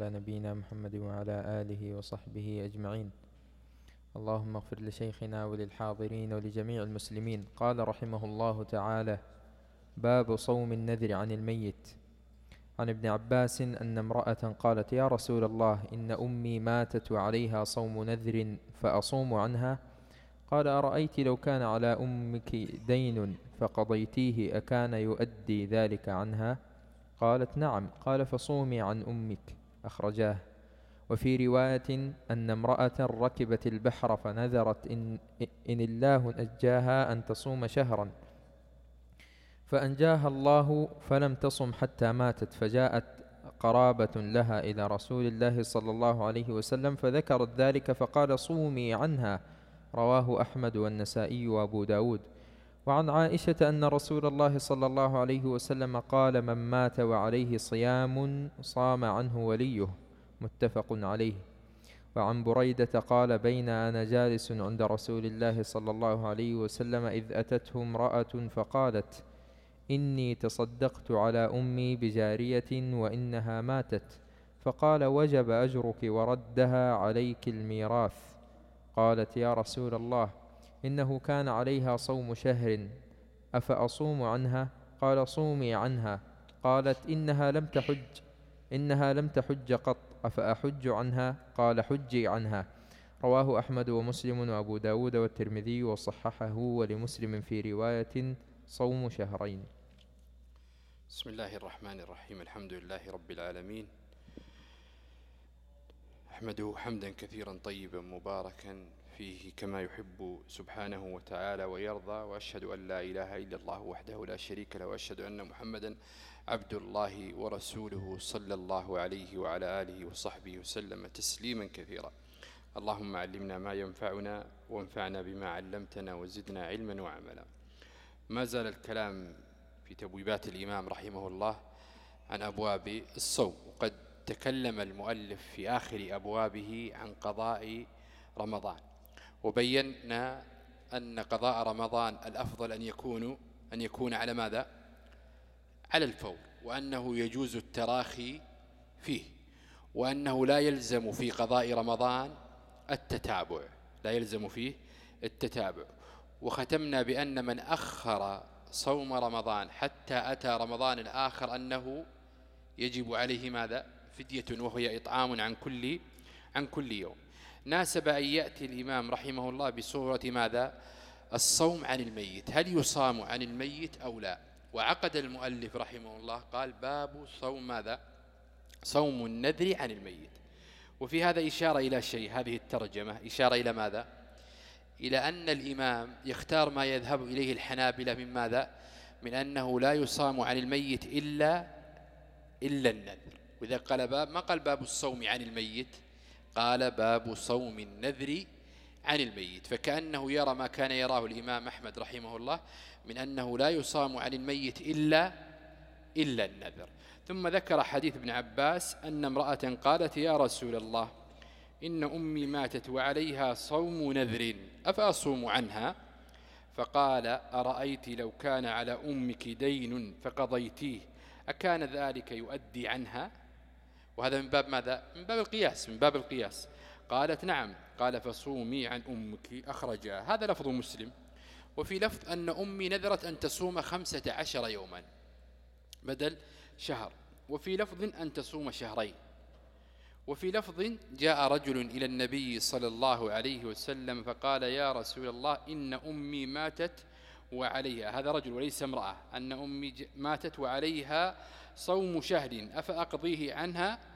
على نبينا محمد وعلى آله وصحبه أجمعين. اللهم اغفر لشيخنا وللحاضرين ولجميع المسلمين. قال رحمه الله تعالى باب صوم النذر عن الميت. عن ابن عباس أن امرأة قالت يا رسول الله إن أمي ماتت وعليها صوم نذر فأصوم عنها. قال أرأيت لو كان على أمك دين فقضيتيه أكان يؤدي ذلك عنها؟ قالت نعم. قال فصومي عن أمك. أخرجاه. وفي رواية أن امرأة ركبت البحر فنذرت إن, إن الله نجاها أن تصوم شهرا. فأنجاها الله فلم تصم حتى ماتت فجاءت قرابة لها إلى رسول الله صلى الله عليه وسلم فذكرت ذلك فقال صومي عنها. رواه أحمد والنسائي وأبو داود. وعن عائشة أن رسول الله صلى الله عليه وسلم قال من مات وعليه صيام صام عنه وليه متفق عليه. وعن بريدة قال بين أنا جالس عند رسول الله صلى الله عليه وسلم إذ أتته امرأة فقالت إني تصدقت على أمي بجارية وإنها ماتت فقال وجب أجرك وردها عليك الميراث. قالت يا رسول الله إنه كان عليها صوم شهر. أفأصوم عنها؟ قال صومي عنها. قالت إنها لم تحج. إنها لم تحج قط. أفأحج عنها؟ قال حجي عنها. رواه أحمد ومسلم وأبو داود والترمذي وصححه ولمسلم في رواية صوم شهرين. بسم الله الرحمن الرحيم. الحمد لله رب العالمين. أحمده حمدا كثيرا طيبا مباركا. فيه كما يحب سبحانه وتعالى ويرضى وأشهد أن لا إله إلا الله وحده لا شريك له وأشهد أن محمدا عبد الله ورسوله صلى الله عليه وعلى آله وصحبه وسلم تسليما كثيرا. اللهم علمنا ما ينفعنا وانفعنا بما علمتنا وزدنا علما وعملا. ما زال الكلام في تبويبات الإمام رحمه الله عن أبواب الصوم. وقد تكلم المؤلف في آخر أبوابه عن قضاء رمضان. وبينا أن قضاء رمضان الأفضل أن يكون أن يكون على ماذا؟ على الفور وأنه يجوز التراخي فيه وأنه لا يلزم في قضاء رمضان التتابع لا يلزم فيه التتابع. وختمنا بأن من أخر صوم رمضان حتى أتى رمضان الآخر أنه يجب عليه ماذا؟ فدية وهي إطعام عن كل عن كل يوم. ناسب أن يأتي الإمام رحمه الله بصورة ماذا؟ الصوم عن الميت. هل يصام عن الميت أو لا؟ وعقد المؤلف رحمه الله قال باب صوم ماذا؟ صوم النذر عن الميت. وفي هذا إشارة إلى شيء هذه الترجمة. إشارة إلى ماذا؟ إلى أن الإمام يختار ما يذهب إليه الحنابلة من ماذا؟ من أنه لا يصام عن الميت إلا إلا النذر. وإذا قال باب ما قال باب الصوم عن الميت؟ قال باب صوم النذر عن الميت. فكأنه يرى ما كان يراه الإمام أحمد رحمه الله من أنه لا يصام عن الميت إلا إلا النذر. ثم ذكر حديث ابن عباس أن امرأة قالت يا رسول الله إن أمي ماتت وعليها صوم نذر أفأصوم عنها؟ فقال أرأيت لو كان على أمك دين فقضيتيه أكان ذلك يؤدي عنها؟ وهذا من باب ماذا؟ من باب القياس من باب القياس. قالت نعم قال فصومي عن أمك أخرجا. هذا لفظ مسلم. وفي لفظ أن أمي نذرت أن تصوم خمسة عشر يوما بدل شهر. وفي لفظ أن تصوم شهرين. وفي لفظ جاء رجل إلى النبي صلى الله عليه وسلم فقال يا رسول الله إن أمي ماتت وعليها. هذا رجل وليس امرأة. أن أمي ماتت وعليها صوم شهر أفأقضيه عنها؟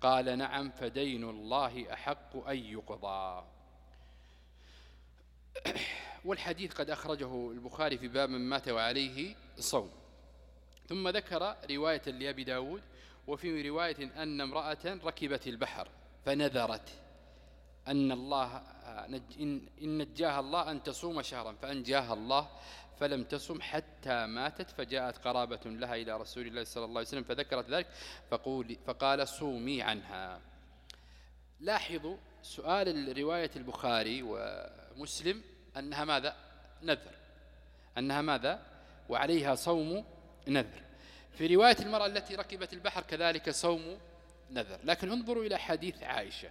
قال نعم فدين الله أحق أن يقضى. والحديث قد أخرجه البخاري في باب من مات وعليه صوم. ثم ذكر رواية لأبي داود وفي رواية أن امرأة ركبت البحر فنذرت أن الله إن نجاها الله أن تصوم شهرا فأنجاها الله فلم تصم حتى ماتت فجاءت قرابة لها إلى رسول الله صلى الله عليه وسلم فذكرت ذلك فقول فقال صومي عنها. لاحظوا سؤال رواية البخاري ومسلم أنها ماذا؟ نذر. أنها ماذا؟ وعليها صوم نذر. في رواية المرأة التي ركبت البحر كذلك صوم نذر. لكن انظروا إلى حديث عائشة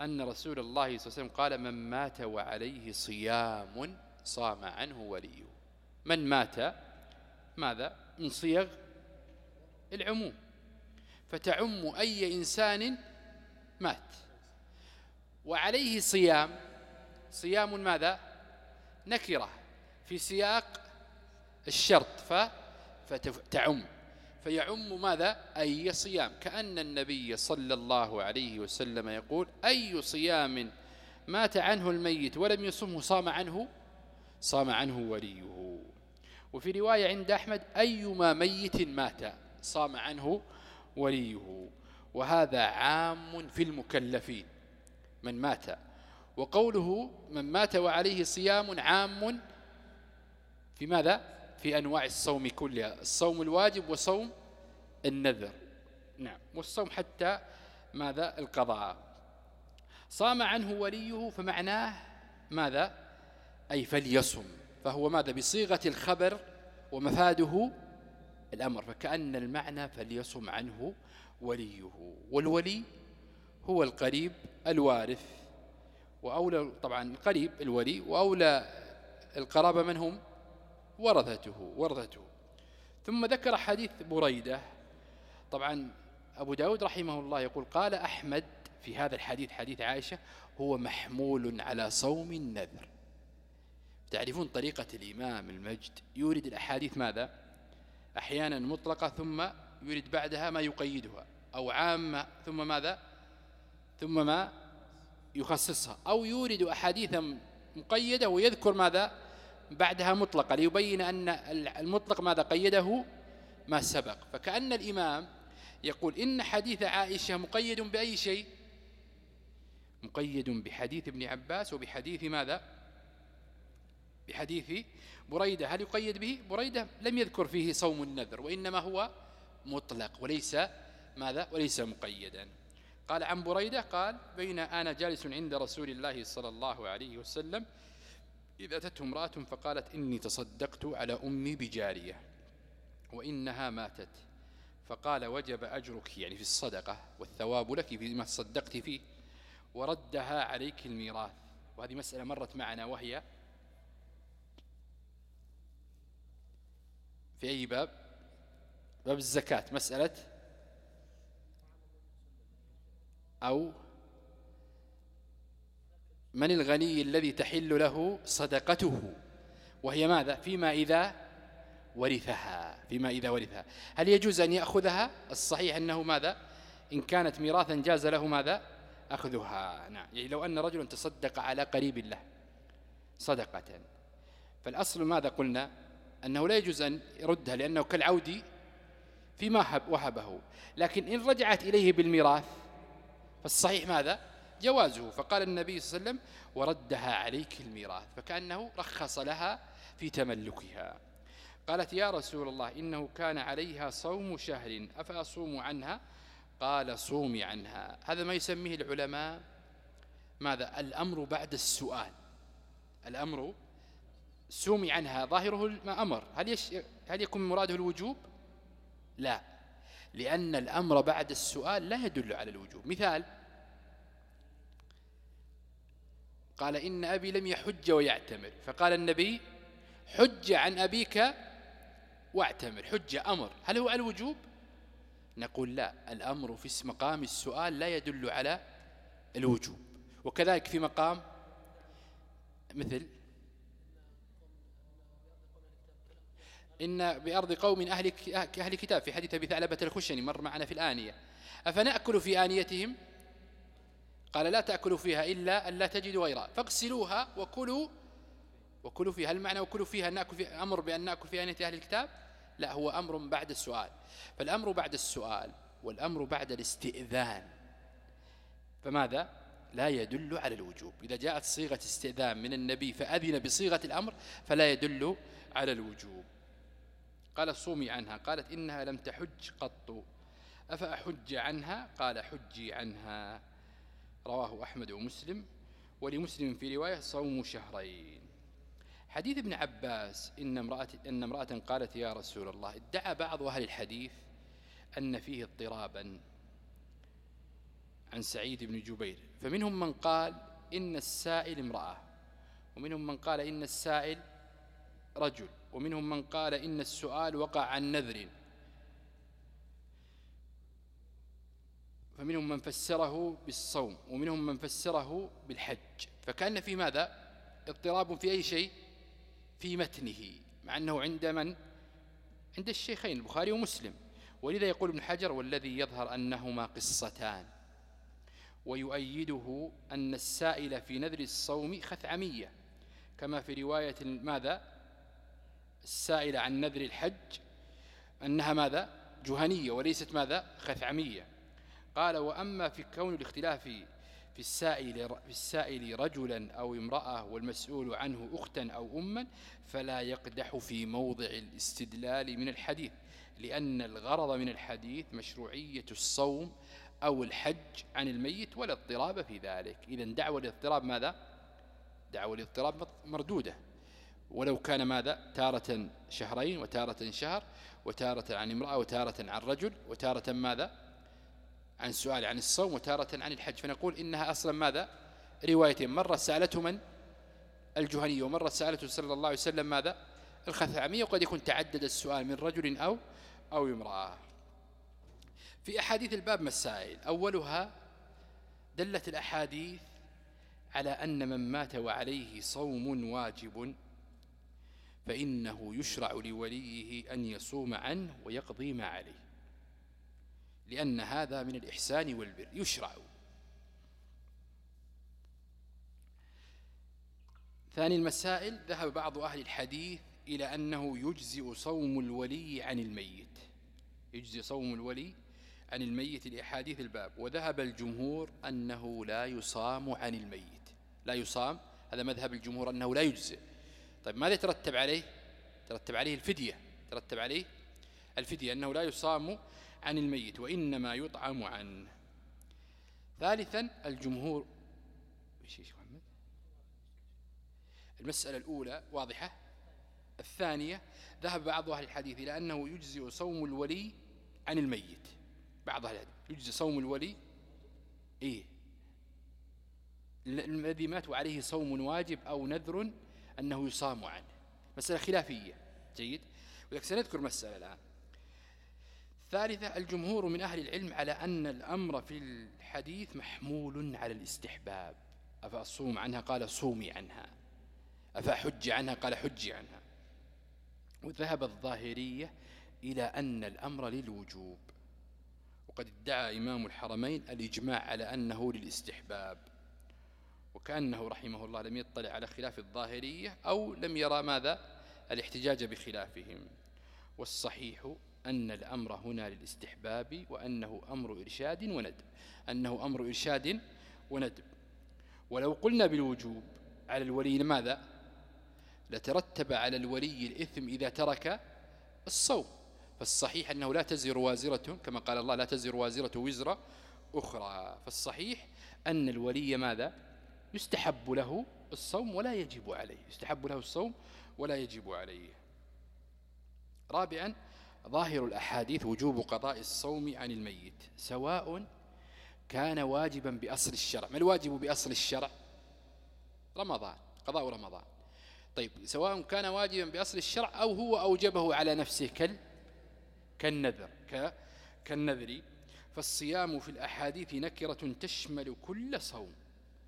أن رسول الله صلى الله عليه وسلم قال من مات وعليه صيام صام عنه وليه. من مات؟ ماذا؟ من صيغ العموم. فتعم أي إنسان مات. وعليه صيام. صيام ماذا؟ نكرة. في سياق الشرط ف فتعم. فيعم ماذا؟ أي صيام. كأن النبي صلى الله عليه وسلم يقول أي صيام مات عنه الميت ولم يصمه صام عنه صام عنه وليه. وفي رواية عند أحمد أيما ميت مات صام عنه وليه. وهذا عام في المكلفين من مات. وقوله من مات وعليه صيام عام في ماذا؟ في أنواع الصوم كلها الصوم الواجب وصوم النذر. نعم. والصوم حتى ماذا؟ القضاء. صام عنه وليه فمعناه ماذا؟ أي فليصم فهو ماذا؟ بصيغة الخبر ومفاده الأمر فكأن المعنى فليصم عنه وليه. والولي هو القريب الوارث وأولى طبعا القريب الولي وأولى القرابة من هم؟ ورثته ورثته. ثم ذكر حديث بريدة. طبعا أبو داود رحمه الله يقول قال أحمد في هذا الحديث حديث عائشة هو محمول على صوم النذر. تعرفون طريقة الإمام المجد؟ يورد الأحاديث ماذا؟ أحيانا مطلقة ثم يريد بعدها ما يقيدها أو عامة ثم ماذا؟ ثم ما يخصصها. أو يورد أحاديثا مقيدة ويذكر ماذا؟ بعدها مطلقة ليبين أن المطلق ماذا قيده؟ ما سبق. فكأن الإمام يقول إن حديث عائشة مقيد بأي شيء؟ مقيد بحديث ابن عباس وبحديث ماذا؟ بحديث بريدة هل يقيد به؟ بريدة لم يذكر فيه صوم النذر وإنما هو مطلق وليس ماذا؟ وليس مقيدا. قال عن بريدة قال بين أنا جالس عند رسول الله صلى الله عليه وسلم إذا أتته امرأة فقالت إني تصدقت على أمي بجارية وإنها ماتت فقال وجب أجرك يعني في الصدقة والثواب لك فيما تصدقت فيه وردها عليك الميراث. وهذه مسألة مرت معنا وهي في أي باب؟ باب الزكاة. مسألة أو من الغني الذي تحل له صدقته؟ وهي ماذا؟ فيما إذا ورثها. فيما إذا ورثها. هل يجوز أن يأخذها؟ الصحيح أنه ماذا؟ إن كانت ميراثا جاز له ماذا؟ أخذها. نعم. يعني لو أن رجل تصدق على قريب له صدقة. فالأصل ماذا قلنا؟ أنه لا يجوز أن يردها لأنه كالعود فيما وهبه. لكن إن رجعت إليه بالميراث فالصحيح ماذا؟ جوازه. فقال النبي صلى الله عليه وسلم وردها عليك الميراث. فكأنه رخص لها في تملكها. قالت يا رسول الله إنه كان عليها صوم شهر أفأصوم عنها قال صومي عنها. هذا ما يسميه العلماء ماذا؟ الأمر بعد السؤال. الأمر سومي عنها ظاهره ما أمر. هل, يش هل يكون مراده الوجوب؟ لا. لأن الأمر بعد السؤال لا يدل على الوجوب. مثال قال إن أبي لم يحج ويعتمر. فقال النبي حج عن أبيك واعتمر. حج أمر. هل هو على الوجوب؟ نقول لا. الأمر في مقام السؤال لا يدل على الوجوب. وكذلك في مقام مثل إن بأرض قوم أهل, أهل كتاب في حديث أبي ثعلبة الخشني مر معنا في الآنية. أفنأكل في آنيتهم؟ قال لا تأكلوا فيها إلا أن لا تجدوا غيرها. فاغسلوها وكلوا وكلوا فيها. هل معنى وكلوا فيها نأكل فيها أمر بأن نأكل في آنية أهل الكتاب؟ لا هو أمر بعد السؤال. فالأمر بعد السؤال والأمر بعد الاستئذان. فماذا؟ لا يدل على الوجوب. إذا جاءت صيغة استئذان من النبي فأذن بصيغة الأمر فلا يدل على الوجوب. قال صومي عنها قالت إنها لم تحج قط. أفأحج عنها؟ قال حجي عنها. رواه أحمد ومسلم. ولمسلم في رواية صوم شهرين. حديث ابن عباس إن امرأة, إن امرأة قالت يا رسول الله ادعى بعض أهل الحديث أن فيه اضطرابا عن سعيد بن جبير. فمنهم من قال إن السائل امرأة ومنهم من قال إن السائل رجل. ومنهم من قال إن السؤال وقع عن نذر. فمنهم من فسره بالصوم ومنهم من فسره بالحج. فكأن في ماذا؟ اضطراب في أي شيء؟ في متنه مع أنه عند من؟ عند الشيخين البخاري ومسلم. ولذا يقول ابن حجر والذي يظهر أنهما قصتان ويؤيده أن السائل في نذر الصوم خثعمية كما في رواية ماذا؟ السائلة عن نذر الحج أنها ماذا؟ جهنية وليست ماذا؟ خثعمية. قال وأما في كون الاختلاف في السائل, في السائل رجلا أو امرأة والمسؤول عنه أختا أو أما فلا يقدح في موضع الاستدلال من الحديث لأن الغرض من الحديث مشروعية الصوم أو الحج عن الميت ولا اضطراب في ذلك. إذا دعوة الاضطراب ماذا؟ دعوة الاضطراب مردودة. ولو كان ماذا؟ تارة شهرين وتارة شهر وتارة عن امرأة وتارة عن رجل وتارة ماذا؟ عن سؤال عن الصوم وتارة عن الحج. فنقول إنها أصلا ماذا؟ روايتين. مرة سألته من؟ الجهنية ومرة سألته صلى الله عليه وسلم ماذا؟ الخثعمية وقد يكون تعدد السؤال من رجل أو أو امرأة. في أحاديث الباب مسائل. أولها دلت الأحاديث على أن من مات وعليه صوم واجب. فإنه يشرع لوليه أن يصوم عنه ويقضي ما عليه. لأن هذا من الإحسان والبر يشرع. ثاني المسائل ذهب بعض أهل الحديث إلى أنه يجزئ صوم الولي عن الميت. يجزي صوم الولي عن الميت لأحاديث الباب. وذهب الجمهور أنه لا يصام عن الميت. لا يصام هذا مذهب الجمهور أنه لا يجزئ. طيب ماذا يترتب عليه؟ ترتب عليه الفدية. ترتب عليه الفدية أنه لا يصام عن الميت وإنما يطعم عنه ثالثا الجمهور. محمد؟ المسألة الأولى واضحة. الثانية ذهب بعض أهل الحديث إلى أنه يجزئ صوم الولي عن الميت. بعض أهل الحديث. يجزئ صوم الولي. إيه. الذي مات وعليه صوم واجب أو نذر أنه يصام عنه. مسألة خلافية. جيد؟ ولكن سنذكر مسألة الآن. ثالثة الجمهور من أهل العلم على أن الأمر في الحديث محمول على الاستحباب. أفأصوم عنها؟ قال صومي عنها. أفأحج عنها؟ قال حجي عنها. وذهب الظاهرية إلى أن الأمر للوجوب. وقد ادعى إمام الحرمين الإجماع على أنه للاستحباب. وكأنه رحمه الله لم يطلع على خلاف الظاهرية أو لم يرى ماذا؟ الاحتجاج بخلافهم. والصحيح أن الأمر هنا للاستحباب وأنه أمر إرشاد وندب. أنه أمر إرشاد وندب. ولو قلنا بالوجوب على الولي ماذا؟ لترتب على الولي الإثم إذا ترك الصوم. فالصحيح أنه لا تزر وازرة كما قال الله لا تزر وازرة وزر أخرى. فالصحيح أن الولي ماذا؟ يستحب له الصوم ولا يجب عليه. يستحب له الصوم ولا يجب عليه. رابعا ظاهر الأحاديث وجوب قضاء الصوم عن الميت سواء كان واجبا بأصل الشرع. ما الواجب بأصل الشرع؟ رمضان قضاء رمضان. طيب سواء كان واجبا بأصل الشرع أو هو أوجبه على نفسه كال كالنذر كالنذر. فالصيام في الأحاديث نكرة تشمل كل صوم.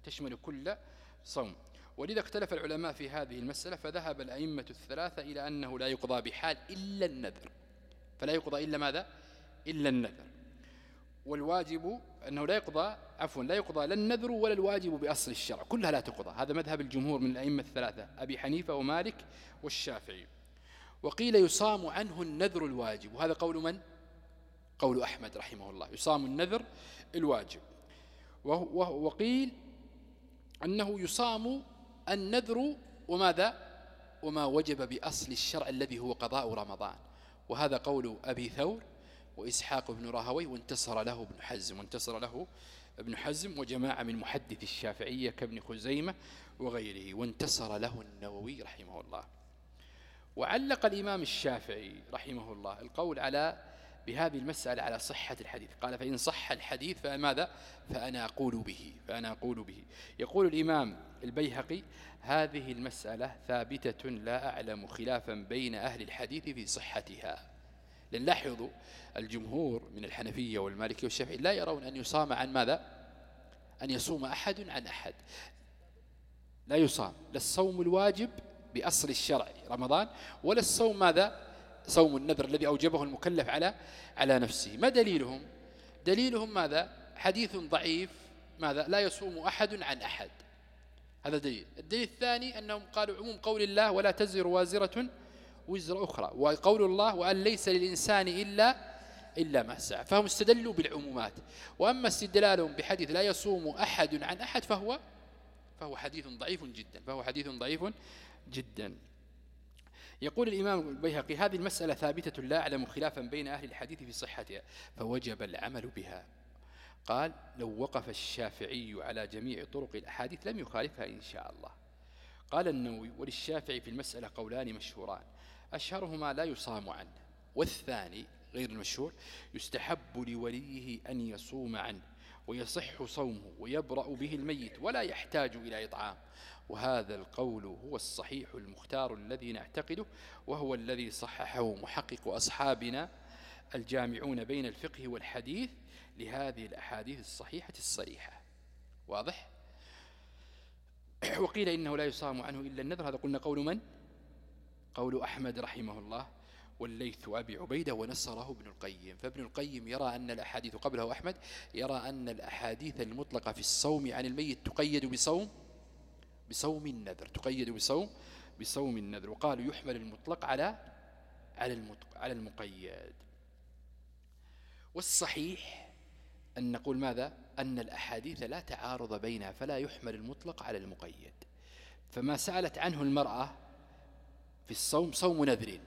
تشمل كل صوم. ولذا اختلف العلماء في هذه المسألة فذهب الأئمة الثلاثة إلى أنه لا يقضى بحال إلا النذر. فلا يقضى إلا ماذا؟ إلا النذر. والواجب أنه لا يقضى عفوا لا يقضى لا النذر ولا الواجب بأصل الشرع. كلها لا تقضى. هذا مذهب الجمهور من الأئمة الثلاثة أبي حنيفة ومالك والشافعي. وقيل يصام عنه النذر الواجب. وهذا قول من؟ قول أحمد رحمه الله. يصام النذر الواجب. وقيل أنه يصام النذر وماذا؟ وما وجب بأصل الشرع الذي هو قضاء رمضان. وهذا قول أبي ثور وإسحاق بن راهوي وانتصر له ابن حزم. وانتصر له ابن حزم وجماعة من محدث الشافعية كابن خزيمة وغيره. وانتصر له النووي رحمه الله. وعلق الإمام الشافعي رحمه الله القول على بهذه المسألة على صحة الحديث. قال فإن صح الحديث فماذا؟ فأنا أقول به فأنا أقول به. يقول الإمام البيهقي هذه المسألة ثابتة لا أعلم خلافا بين أهل الحديث في صحتها. لأن لاحظوا الجمهور من الحنفية والمالكية والشافعي لا يرون أن يصام عن ماذا؟ أن يصوم أحد عن أحد. لا يصام. لا الصوم الواجب بأصل الشرع رمضان ولا الصوم ماذا؟ صوم النذر الذي أوجبه المكلف على على نفسه. ما دليلهم؟ دليلهم ماذا؟ حديث ضعيف. ماذا؟ لا يصوم أحد عن أحد. هذا دليل الدليل الثاني أنهم قالوا عموم قول الله ولا تزر وازرة وزر أخرى. وقول الله وأن ليس للإنسان إلا إلا ما سعى فهم استدلوا بالعمومات. وأما استدلالهم بحديث لا يصوم أحد عن أحد فهو فهو حديث ضعيف جدا. فهو حديث ضعيف جدا. يقول الإمام البيهقي هذه المسألة ثابتة لا أعلم خلافا بين أهل الحديث في صحتها فوجب العمل بها. قال لو وقف الشافعي على جميع طرق الأحاديث لم يخالفها إن شاء الله. قال النووي وللشافعي في المسألة قولان مشهوران. أشهرهما لا يصام عنه والثاني غير المشهور يستحب لوليه أن يصوم عنه ويصح صومه ويبرأ به الميت ولا يحتاج إلى إطعام. وهذا القول هو الصحيح المختار الذي نعتقده وهو الذي صححه محقق أصحابنا الجامعون بين الفقه والحديث لهذه الأحاديث الصحيحة الصريحة واضح؟ وقيل إنه لا يصام عنه إلا النذر هذا قلنا قول من؟ قول أحمد رحمه الله والليث أبي عبيدة ونصره ابن القيم فابن القيم يرى أن الأحاديث قبله أحمد يرى أن الأحاديث المطلقة في الصوم عن الميت تقيد بصوم بصوم النذر تقيد بصوم بصوم النذر. وقالوا يحمل المطلق على على على المقيد. والصحيح أن نقول ماذا؟ أن الأحاديث لا تعارض بينها فلا يحمل المطلق على المقيد. فما سألت عنه المرأة في الصوم صوم نذر.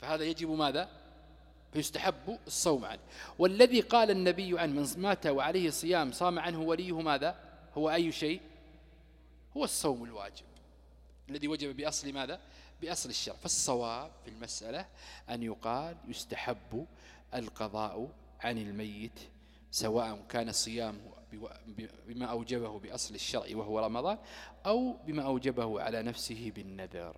فهذا يجب ماذا؟ فيستحب الصوم عنه. والذي قال النبي عن من مات وعليه صيام صام عنه وليه ماذا؟ هو أي شيء؟ هو الصوم الواجب. الذي وجب بأصل ماذا؟ بأصل الشرع. فالصواب في المسألة أن يقال يستحب القضاء عن الميت سواء كان صيامه بما أوجبه بأصل الشرع وهو رمضان أو بما أوجبه على نفسه بالنذر.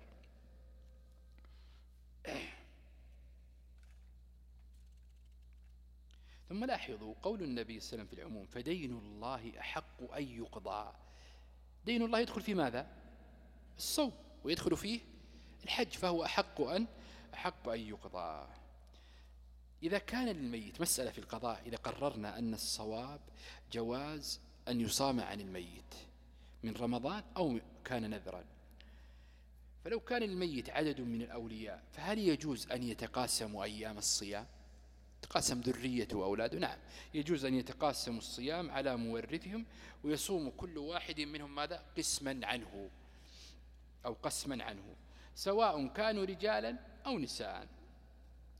ثم لاحظوا قول النبي صلى الله عليه وسلم في العموم فدين الله أحق أن يقضى دين الله يدخل في ماذا؟ الصوم ويدخل فيه الحج فهو أحق أن أحق أن يقضى. إذا كان للميت مسألة في القضاء إذا قررنا أن الصواب جواز أن يصام عن الميت من رمضان أو كان نذرا. فلو كان الميت عدد من الأولياء فهل يجوز أن يتقاسموا أيام الصيام؟ تقاسم ذريته وأولاده. نعم يجوز أن يتقاسموا الصيام على مورثهم ويصوم كل واحد منهم ماذا؟ قسما عنه أو قسما عنه سواء كانوا رجالا أو نساء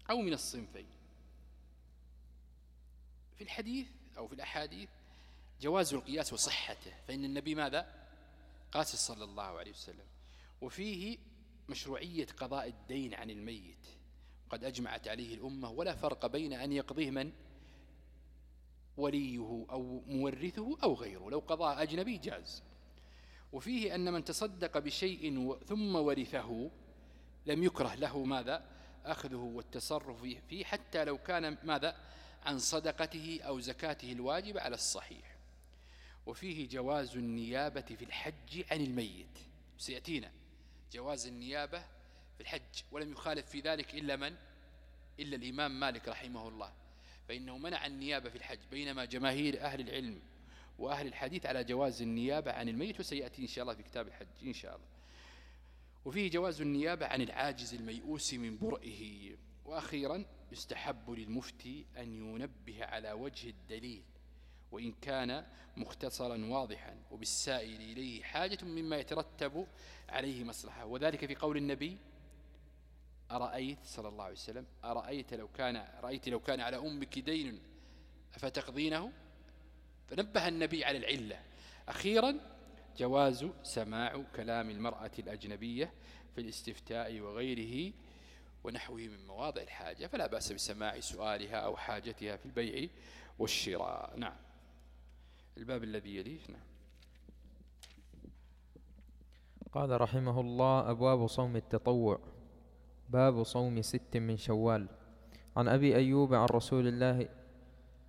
أو من الصنفين. في الحديث أو في الأحاديث جواز القياس وصحته فإن النبي ماذا؟ قاس صلى الله عليه وسلم. وفيه مشروعية قضاء الدين عن الميت. قد أجمعت عليه الأمة ولا فرق بين أن يقضيه من؟ وليه أو مورثه أو غيره. لو قضاء أجنبي جاز. وفيه أن من تصدق بشيء ثم ورثه لم يكره له ماذا؟ أخذه والتصرف فيه حتى لو كان ماذا؟ عن صدقته أو زكاته الواجبة على الصحيح. وفيه جواز النيابة في الحج عن الميت. سيأتينا جواز النيابة في الحج ولم يخالف في ذلك إلا من؟ إلا الإمام مالك رحمه الله. فإنه منع النيابة في الحج بينما جماهير أهل العلم وأهل الحديث على جواز النيابة عن الميت وسيأتي إن شاء الله في كتاب الحج إن شاء الله. وفيه جواز النيابة عن العاجز الميؤوس من برئه. وأخيرا يستحب للمفتي أن ينبه على وجه الدليل وإن كان مختصرا واضحا وبالسائل إليه حاجة مما يترتب عليه مصلحة. وذلك في قول النبي أرأيت صلى الله عليه وسلم أرأيت لو كان رأيت لو كان على أمك دين أفتقضينه فنبه النبي على العلة. أخيرا جواز سماع كلام المرأة الأجنبية في الاستفتاء وغيره ونحوه من مواضع الحاجة فلا بأس بسماع سؤالها أو حاجتها في البيع والشراء. نعم. الباب الذي يليه نعم. قال رحمه الله أبواب صوم التطوع. باب صوم ست من شوال. عن أبي أيوب عن رسول الله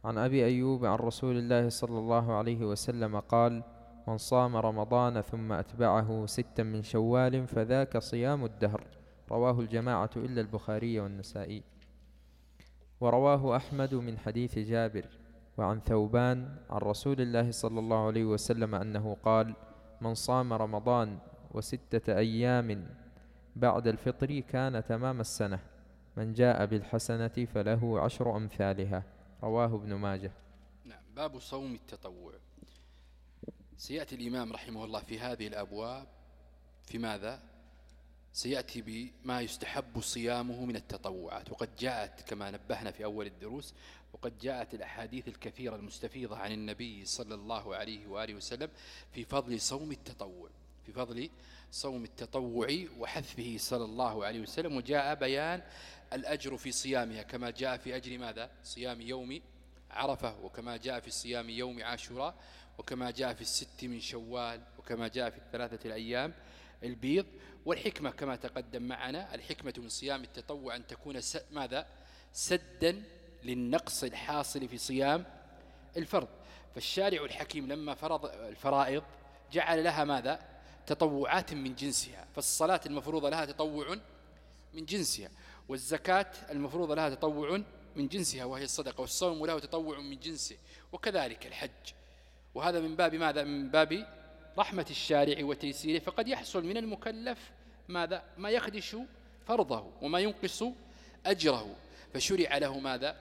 عن أبي أيوب عن رسول الله صلى الله عليه وسلم قال من صام رمضان ثم أتبعه ستا من شوال فذاك صيام الدهر رواه الجماعة إلا البخاري والنسائي. ورواه أحمد من حديث جابر. وعن ثوبان عن رسول الله صلى الله عليه وسلم أنه قال من صام رمضان وستة أيام بعد الفطر كان تمام السنة. من جاء بالحسنة فله عشر أمثالها. رواه ابن ماجه. نعم باب صوم التطوع. سيأتي الإمام رحمه الله في هذه الأبواب في ماذا؟ سيأتي بما يستحب صيامه من التطوعات. وقد جاءت كما نبهنا في أول الدروس وقد جاءت الأحاديث الكثيرة المستفيضة عن النبي صلى الله عليه وآله وسلم في فضل صوم التطوع في فضل صوم التطوع وحثه صلى الله عليه وسلم وجاء بيان الأجر في صيامها كما جاء في أجر ماذا؟ صيام يوم عرفة وكما جاء في صيام يوم عاشوراء وكما جاء في الست من شوال وكما جاء في الثلاثة الأيام البيض. والحكمة كما تقدم معنا الحكمة من صيام التطوع أن تكون ماذا؟ سدا للنقص الحاصل في صيام الفرض. فالشارع الحكيم لما فرض الفرائض جعل لها ماذا؟ تطوعات من جنسها فالصلاة المفروضة لها تطوع من جنسها والزكاة المفروضة لها تطوع من جنسها وهي الصدقة والصوم له تطوع من جنسه وكذلك الحج. وهذا من باب ماذا؟ من باب رحمة الشارع وتيسيره فقد يحصل من المكلف ماذا؟ ما يخدش فرضه وما ينقص أجره. فشرع له ماذا؟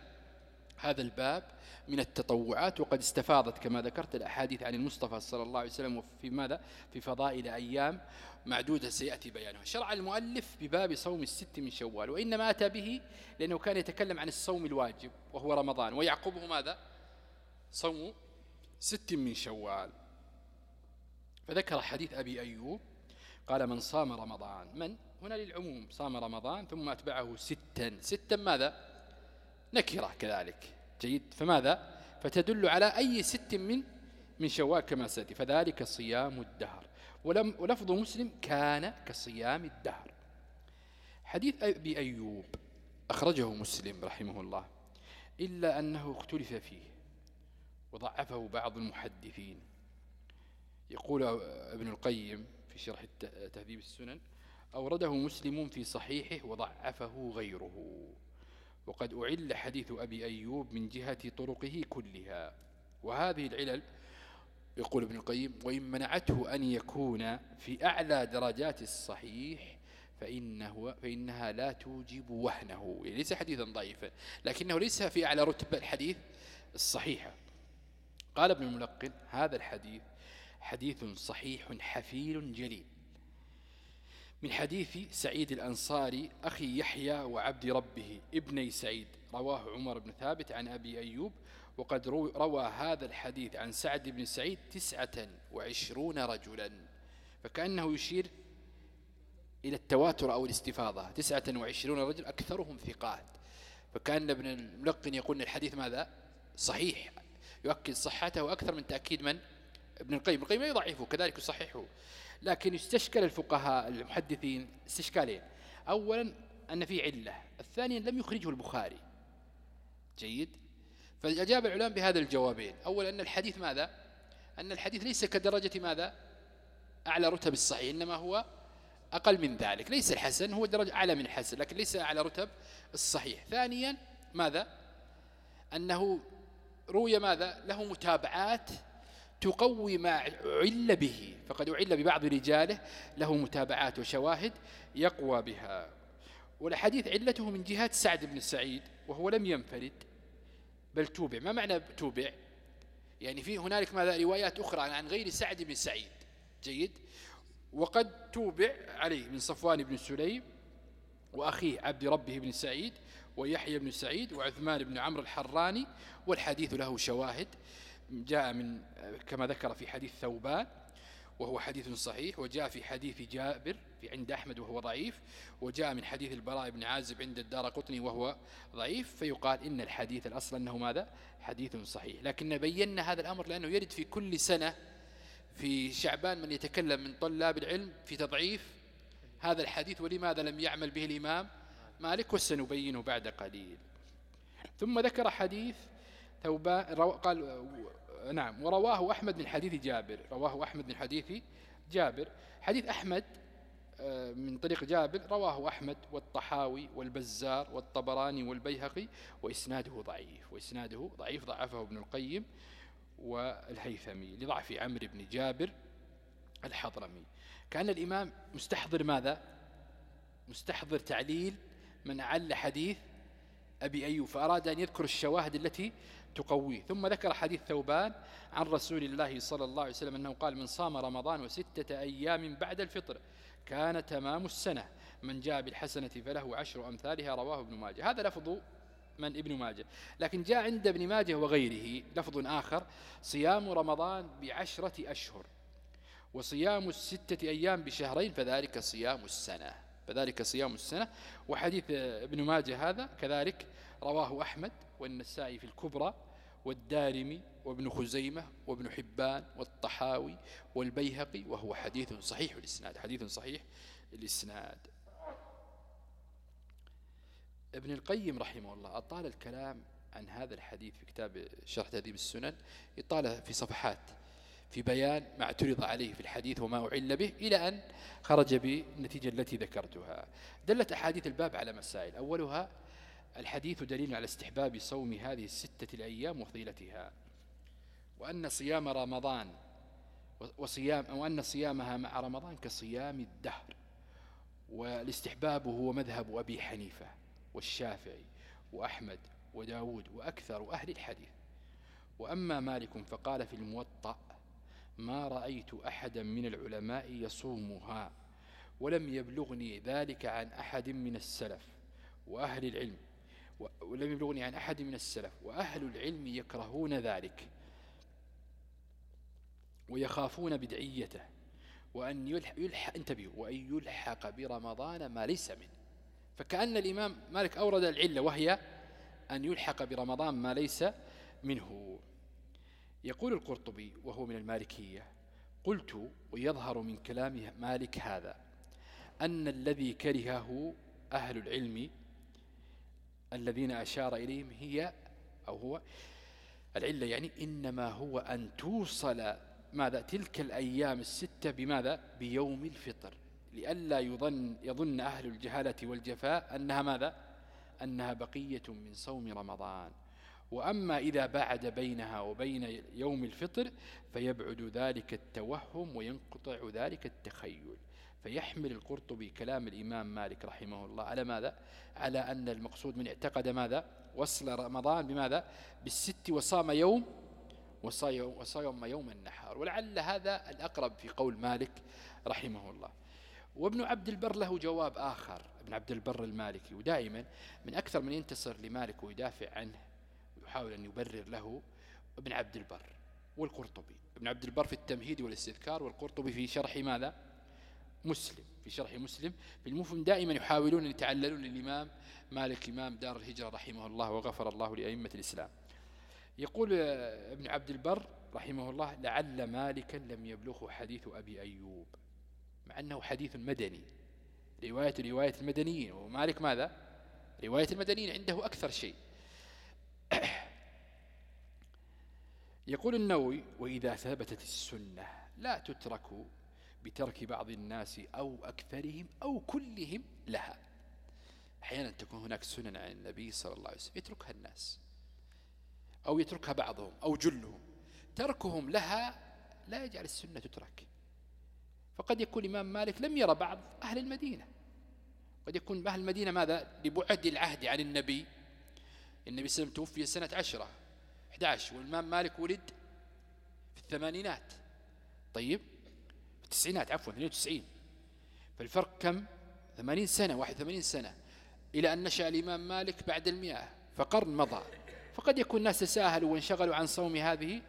هذا الباب. من التطوعات وقد استفاضت كما ذكرت الأحاديث عن المصطفى صلى الله عليه وسلم وفي ماذا؟ في فضائل أيام معدودة سيأتي بيانها. شرع المؤلف بباب صوم الست من شوال وإنما أتى به لأنه كان يتكلم عن الصوم الواجب وهو رمضان ويعقبه ماذا؟ صوم ست من شوال. فذكر حديث أبي أيوب قال من صام رمضان من؟ هنا للعموم صام رمضان ثم أتبعه ستا. ستا ماذا؟ نكرة كذلك. جيد فماذا؟ فتدل على أي ست من من شوال كما سأتي فذلك صيام الدهر. ولم ولفظ مسلم كان كصيام الدهر. حديث أبي أيوب أخرجه مسلم رحمه الله إلا أنه اختلف فيه وضعفه بعض المحدثين. يقول ابن القيم في شرح تهذيب السنن أورده مسلم في صحيحه وضعفه غيره. وقد أعل حديث أبي أيوب من جهة طرقه كلها. وهذه العلل يقول ابن القيم وإن منعته أن يكون في أعلى درجات الصحيح فإنه فإنها لا توجب وهنه. يعني ليس حديثا ضعيفا لكنه ليس في أعلى رتبة الحديث الصحيحة. قال ابن الملقن هذا الحديث حديث صحيح حفيل جليل. من حديث سعيد الأنصاري أخي يحيى وعبد ربه ابني سعيد. رواه عمر بن ثابت عن أبي أيوب وقد روى هذا الحديث عن سعد بن سعيد تسعة وعشرون رجلا. فكأنه يشير إلى التواتر أو الاستفاضة. تسعة وعشرون رجل أكثرهم ثقات. فكأن ابن الملقن يقول أن الحديث ماذا؟ صحيح. يؤكد صحته أكثر من تأكيد من ابن القيم. القيم يضعفه كذلك يصححه. لكن يستشكل الفقهاء المحدثين استشكالين. أولا أن في علة الثانيا لم يخرجه البخاري. جيد. فأجاب العلماء بهذا الجوابين. أولا أن الحديث ماذا؟ أن الحديث ليس كدرجة ماذا؟ أعلى رتب الصحيح إنما هو أقل من ذلك. ليس الحسن هو درجة أعلى من الحسن لكن ليس أعلى رتب الصحيح. ثانيا ماذا؟ أنه روي ماذا؟ له متابعات تقوي ما عل به فقد عل ببعض رجاله له متابعات وشواهد يقوى بها. والحديث علته من جهة سعد بن سعيد وهو لم ينفرد بل توبع. ما معنى توبع؟ يعني في هنالك ماذا؟ روايات أخرى عن غير سعد بن سعيد. جيد. وقد توبع عليه من صفوان بن سليم وأخيه عبد ربه بن سعيد ويحيى بن سعيد وعثمان بن عمرو الحراني والحديث له شواهد. جاء من كما ذكر في حديث ثوبان وهو حديث صحيح وجاء في حديث جابر في عند أحمد وهو ضعيف وجاء من حديث البراء بن عازب عند الدار قطني وهو ضعيف فيقال إن الحديث الأصل أنه ماذا؟ حديث صحيح. لكن بينا هذا الأمر لأنه يرد في كل سنة في شعبان من يتكلم من طلاب العلم في تضعيف هذا الحديث ولماذا لم يعمل به الإمام مالك؟ وسنبينه بعد قليل. ثم ذكر حديث ثوبان قال نعم ورواه أحمد من حديث جابر رواه أحمد من حديث جابر. حديث أحمد آه، من طريق جابر رواه أحمد والطحاوي والبزار والطبراني والبيهقي وإسناده ضعيف وإسناده ضعيف ضعفه ابن القيم والهيثمي لضعف عمرو بن جابر الحضرمي. كان الإمام مستحضر ماذا؟ مستحضر تعليل من أعل حديث أبي أيوب فأراد أن يذكر الشواهد التي تقويه. ثم ذكر حديث ثوبان عن رسول الله صلى الله عليه وسلم أنه قال من صام رمضان وستة أيام بعد الفطر كان تمام السنة. من جاء بالحسنة فله عشر أمثالها رواه ابن ماجه. هذا لفظ من؟ ابن ماجه. لكن جاء عند ابن ماجه وغيره لفظ آخر صيام رمضان بعشرة أشهر وصيام الستة أيام بشهرين فذلك صيام السنة. فذلك صيام السنة. وحديث ابن ماجه هذا كذلك رواه أحمد والنسائي في الكبرى والدارمي وابن خزيمة وابن حبان والطحاوي والبيهقي وهو حديث صحيح الإسناد حديث صحيح الإسناد. ابن القيم رحمه الله أطال الكلام عن هذا الحديث في كتاب شرح تهذيب السنن إطالة في صفحات في بيان ما اعترض عليه في الحديث وما أعل به إلى أن خرج بالنتيجة التي ذكرتها. دلت أحاديث الباب على مسائل أولها الحديث دليل على استحباب صوم هذه الستة الأيام وفضيلتها وأن صيام رمضان وصيام أو أن صيامها مع رمضان كصيام الدهر والاستحباب هو مذهب أبي حنيفة والشافعي وأحمد وداود وأكثر أهل الحديث. وأما مالك فقال في الموطأ ما رأيت أحدا من العلماء يصومها ولم يبلغني ذلك عن أحد من السلف وأهل العلم ولم يبلغني عن أحد من السلف وأهل العلم يكرهون ذلك ويخافون بدعيته وأن يلحق, يلحق انتبهوا وأن يلحق برمضان ما ليس منه. فكأن الإمام مالك أورد العلة وهي أن يلحق برمضان ما ليس منه. يقول القرطبي وهو من المالكية قلت ويظهر من كلام مالك هذا أن الذي كرهه أهل العلم الذين أشار إليهم هي أو هو العلة يعني إنما هو أن توصل ماذا؟ تلك الأيام الستة بماذا؟ بيوم الفطر لئلا يظن, يظن أهل الجهالة والجفاء أنها ماذا؟ أنها بقية من صوم رمضان. وأما إذا بعد بينها وبين يوم الفطر فيبعد ذلك التوهم وينقطع ذلك التخيل. فيحمل القرطبي كلام الإمام مالك رحمه الله. على ماذا؟ على أن المقصود من اعتقد ماذا؟ وصل رمضان بماذا؟ بالست وصام يوم وصام يوم النحار. ولعل هذا الأقرب في قول مالك رحمه الله. وابن عبد البر له جواب آخر ابن عبد البر المالكي. ودائما من أكثر من ينتصر لمالك ويدافع عنه ويحاول أن يبرر له ابن عبد البر والقرطبي. ابن عبد البر في التمهيد والاستذكار والقرطبي في شرح ماذا؟ مسلم في شرح مسلم. في المفهم دائما يحاولون أن يتعللون للإمام مالك إمام دار الهجرة رحمه الله وغفر الله لأئمة الإسلام. يقول ابن عبد البر رحمه الله لعل مالكا لم يبلغه حديث أبي أيوب مع أنه حديث مدني. رواية رواية المدنيين. ومالك ماذا؟ رواية المدنيين عنده أكثر شيء. يقول النووي وإذا ثبتت السنة لا تترك بترك بعض الناس أو أكثرهم أو كلهم لها. أحيانا تكون هناك سنن عن النبي صلى الله عليه وسلم يتركها الناس أو يتركها بعضهم أو جلهم. تركهم لها لا يجعل السنة تترك. فقد يكون الإمام مالك لم يرى بعض أهل المدينة. قد يكون أهل المدينة ماذا؟ لبعد العهد عن النبي. النبي صلى الله عليه وسلم توفي سنة عشرة 11 والإمام مالك ولد في الثمانينات. طيب التسعينات عفوا 92 فالفرق كم؟ 80 سنة 81 سنة. إلى أن نشأ الإمام مالك بعد المئة فقرن مضى. فقد يكون الناس تساهلوا وانشغلوا عن صوم هذه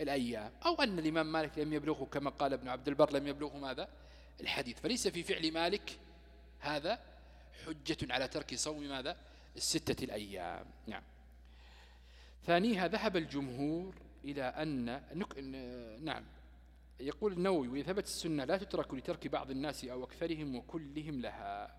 الأيام. أو أن الإمام مالك لم يبلغه كما قال ابن عبد البر لم يبلغه ماذا؟ الحديث. فليس في فعل مالك هذا حجة على ترك صوم ماذا؟ الستة الأيام. نعم. ثانيها ذهب الجمهور إلى أن نك... نعم. يقول النووي وإذا ثبت السنة لا تترك لترك بعض الناس أو أكثرهم وكلهم لها.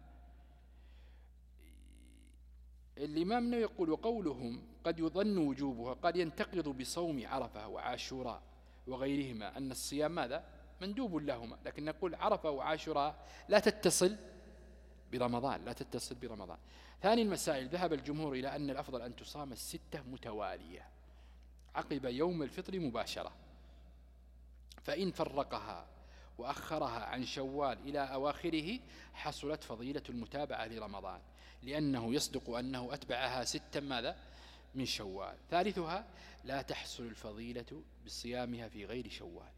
الإمام النووي يقول وقولهم قد يظن وجوبها قد ينتقض بصوم عرفة وعاشوراء وغيرهما أن الصيام ماذا؟ مندوب لهما. لكن نقول عرفة وعاشوراء لا تتصل برمضان لا تتصل برمضان. ثاني المسائل ذهب الجمهور إلى أن الأفضل أن تصام الستة متوالية عقب يوم الفطر مباشرة. فإن فرقها وأخرها عن شوال إلى أواخره حصلت فضيلة المتابعة لرمضان لأنه يصدق أنه أتبعها ستا ماذا؟ من شوال. ثالثها لا تحصل الفضيلة بصيامها في غير شوال.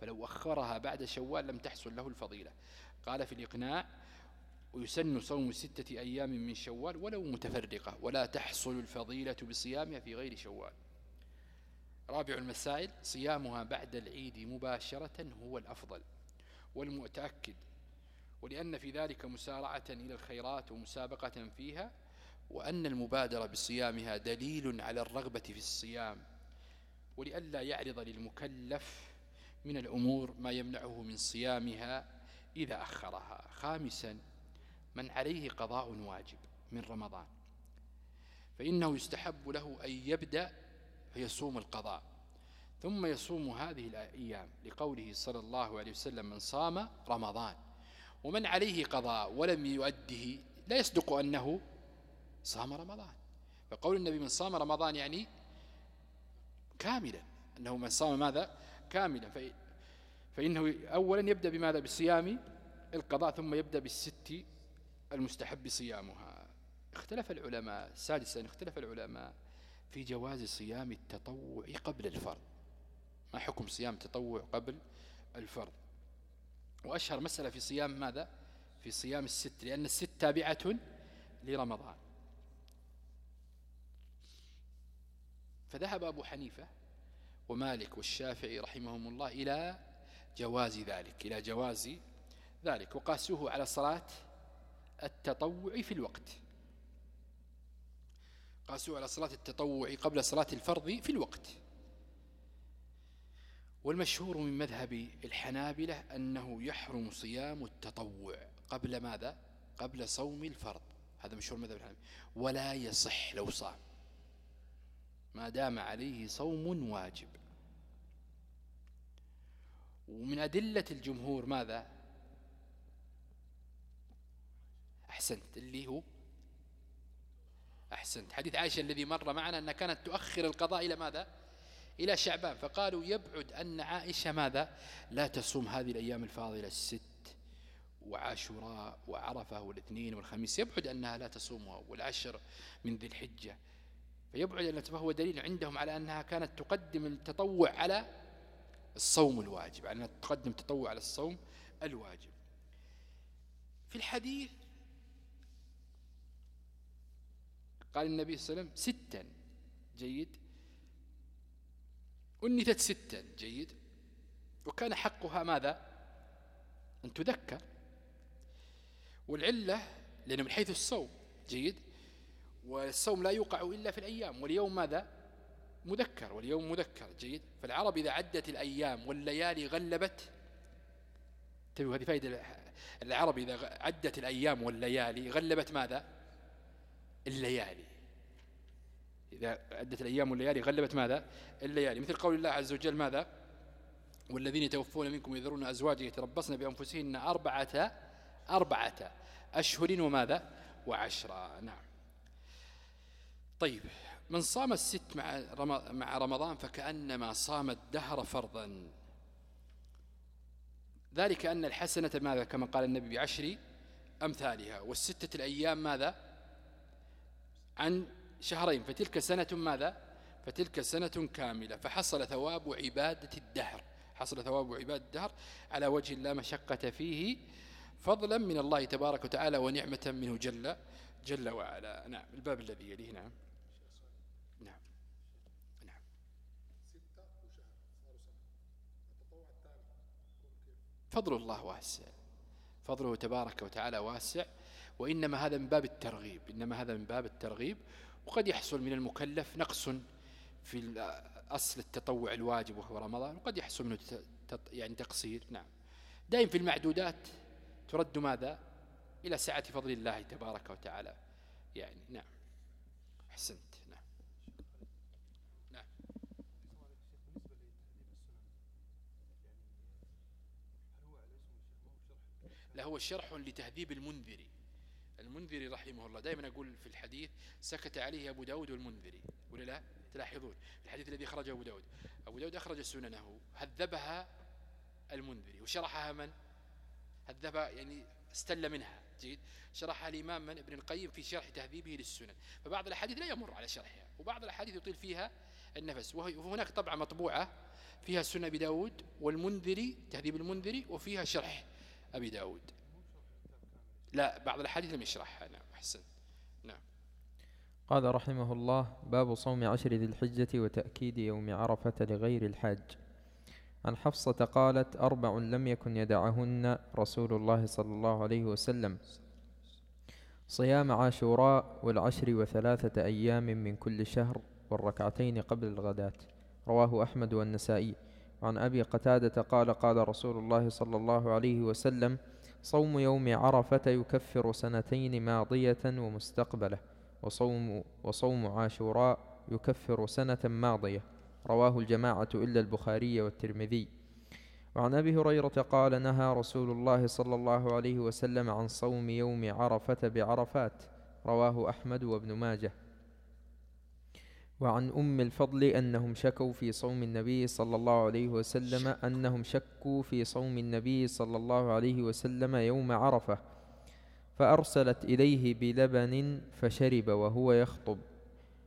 فلو أخرها بعد شوال لم تحصل له الفضيلة. قال في الإقناع ويسن صوم ستة أيام من شوال ولو متفرقة ولا تحصل الفضيلة بصيامها في غير شوال. رابع المسائل صيامها بعد العيد مباشرة هو الأفضل والمتأكد ولأن في ذلك مسارعة إلى الخيرات ومسابقة فيها وأن المبادرة بصيامها دليل على الرغبة في الصيام ولئلا يعرض للمكلف من الأمور ما يمنعه من صيامها إذا أخرها. خامسا من عليه قضاء واجب من رمضان فإنه يستحب له أن يبدأ فيصوم القضاء. ثم يصوم هذه الأيام لقوله صلى الله عليه وسلم من صام رمضان. ومن عليه قضاء ولم يؤده لا يصدق أنه صام رمضان. فقول النبي من صام رمضان يعني كاملا. أنه من صام ماذا؟ كاملا. فإنه أولا يبدأ بماذا؟ بالصيام القضاء ثم يبدأ بالست المستحب صيامها. اختلف العلماء سادسا اختلف العلماء. في جواز صيام التطوع قبل الفرض. ما حكم صيام التطوع قبل الفرض؟ وأشهر مسألة في صيام ماذا؟ في صيام الست لأن الست تابعة لرمضان. فذهب أبو حنيفة ومالك والشافعي رحمهم الله إلى جواز ذلك إلى جواز ذلك وقاسوه على صلاة التطوع في الوقت. قاسوه على صلاة التطوع قبل صلاة الفرض في الوقت. والمشهور من مذهب الحنابلة أنه يحرم صيام التطوع قبل ماذا؟ قبل صوم الفرض. هذا مشهور مذهب الحنابلة. ولا يصح لو صام. ما دام عليه صوم واجب. ومن أدلة الجمهور ماذا؟ أحسنت. اللي هو أحسنت. حديث عائشة الذي مر معنا أنها كانت تؤخر القضاء إلى ماذا؟ إلى شعبان. فقالوا يبعد أن عائشة ماذا؟ لا تصوم هذه الأيام الفاضلة الست وعاشوراء وعرفة والاثنين والخميس. يبعد أنها لا تصومها والعشر من ذي الحجة. فيبعد أن فهو دليل عندهم على أنها كانت تقدم التطوع على الصوم الواجب على أنها تقدم التطوع على الصوم الواجب. في الحديث قال النبي صلى الله عليه وسلم ستا. جيد. أنثت ستا. جيد. وكان حقها ماذا؟ أن تذكر. والعلة لأنه من حيث الصوم. جيد. والصوم لا يوقع إلا في الأيام. واليوم ماذا؟ مذكر. واليوم مذكر. جيد. فالعرب إذا عدت الأيام والليالي غلبت. تبي هذه فائدة العرب إذا عدت الأيام والليالي غلبت ماذا؟ الليالي. إذا عدت الأيام والليالي غلبت ماذا؟ الليالي. مثل قول الله عز وجل ماذا؟ والذين يتوفون منكم يذرون أزواجا يتربصن بأنفسهن أربعة أربعة أشهر وماذا؟ وعشرة. نعم. طيب من صام الست مع مع رمضان فكأنما صام الدهر فرضا. ذلك أن الحسنة ماذا؟ كما قال النبي بعشر أمثالها. والستة الأيام ماذا؟ عن شهرين فتلك سنة ماذا؟ فتلك سنة كاملة. فحصل ثواب عبادة الدهر. حصل ثواب عبادة الدهر على وجه لا مشقة فيه فضلا من الله تبارك وتعالى ونعمة منه جل جل وعلا. نعم الباب الذي يليه. نعم. نعم. نعم. فضل الله واسع. فضله تبارك وتعالى واسع. وإنما هذا من باب الترغيب. إنما هذا من باب الترغيب. وقد يحصل من المكلف نقص في أصل التطوع الواجب وهو رمضان. وقد يحصل منه يعني تقصير. نعم. دائم في المعدودات ترد ماذا؟ إلى سعة فضل الله تبارك وتعالى. يعني نعم. أحسنت. نعم. نعم. شرح لتهذيب المنذري المنذري رحمه الله. دائما أقول في الحديث سكت عليه أبو داود والمنذري. ولا لا تلاحظون الحديث الذي خرجه أبو داود. أبو داود أخرج سننه. هذبها المنذري. وشرحها من؟ هذبها يعني استل منها. جيد. شرحها الإمام من؟ ابن القيم في شرح تهذيبه للسنن. فبعض الأحاديث لا يمر على شرحها. وبعض الأحاديث يطيل فيها النفس. وهناك طبعة مطبوعة. فيها سنة أبي داود والمنذري تهذيب المنذري وفيها شرح أبي داود. لا بعض الأحاديث لم يشرحها نعم أحسن. نعم. قال رحمه الله باب صوم عشر ذي الحجة وتأكيد يوم عرفة لغير الحاج. عن حفصة قالت أربع لم يكن يدعهن رسول الله صلى الله عليه وسلم. صيام عاشوراء والعشر وثلاثة أيام من كل شهر والركعتين قبل الغداة. رواه أحمد والنسائي. عن أبي قتادة قال قال رسول الله صلى الله عليه وسلم صوم يوم عرفة يكفر سنتين ماضية ومستقبلة وصوم, وصوم عاشوراء يكفر سنة ماضية. رواه الجماعة إلا البخاري والترمذي. وعن أبي هريرة قال نهى رسول الله صلى الله عليه وسلم عن صوم يوم عرفة بعرفات. رواه أحمد وابن ماجه. وعن أم الفضل أنهم شكوا في صوم النبي صلى الله عليه وسلم أنهم شكوا في صوم النبي صلى الله عليه وسلم يوم عرفة فأرسلت إليه بلبن فشرب وهو يخطب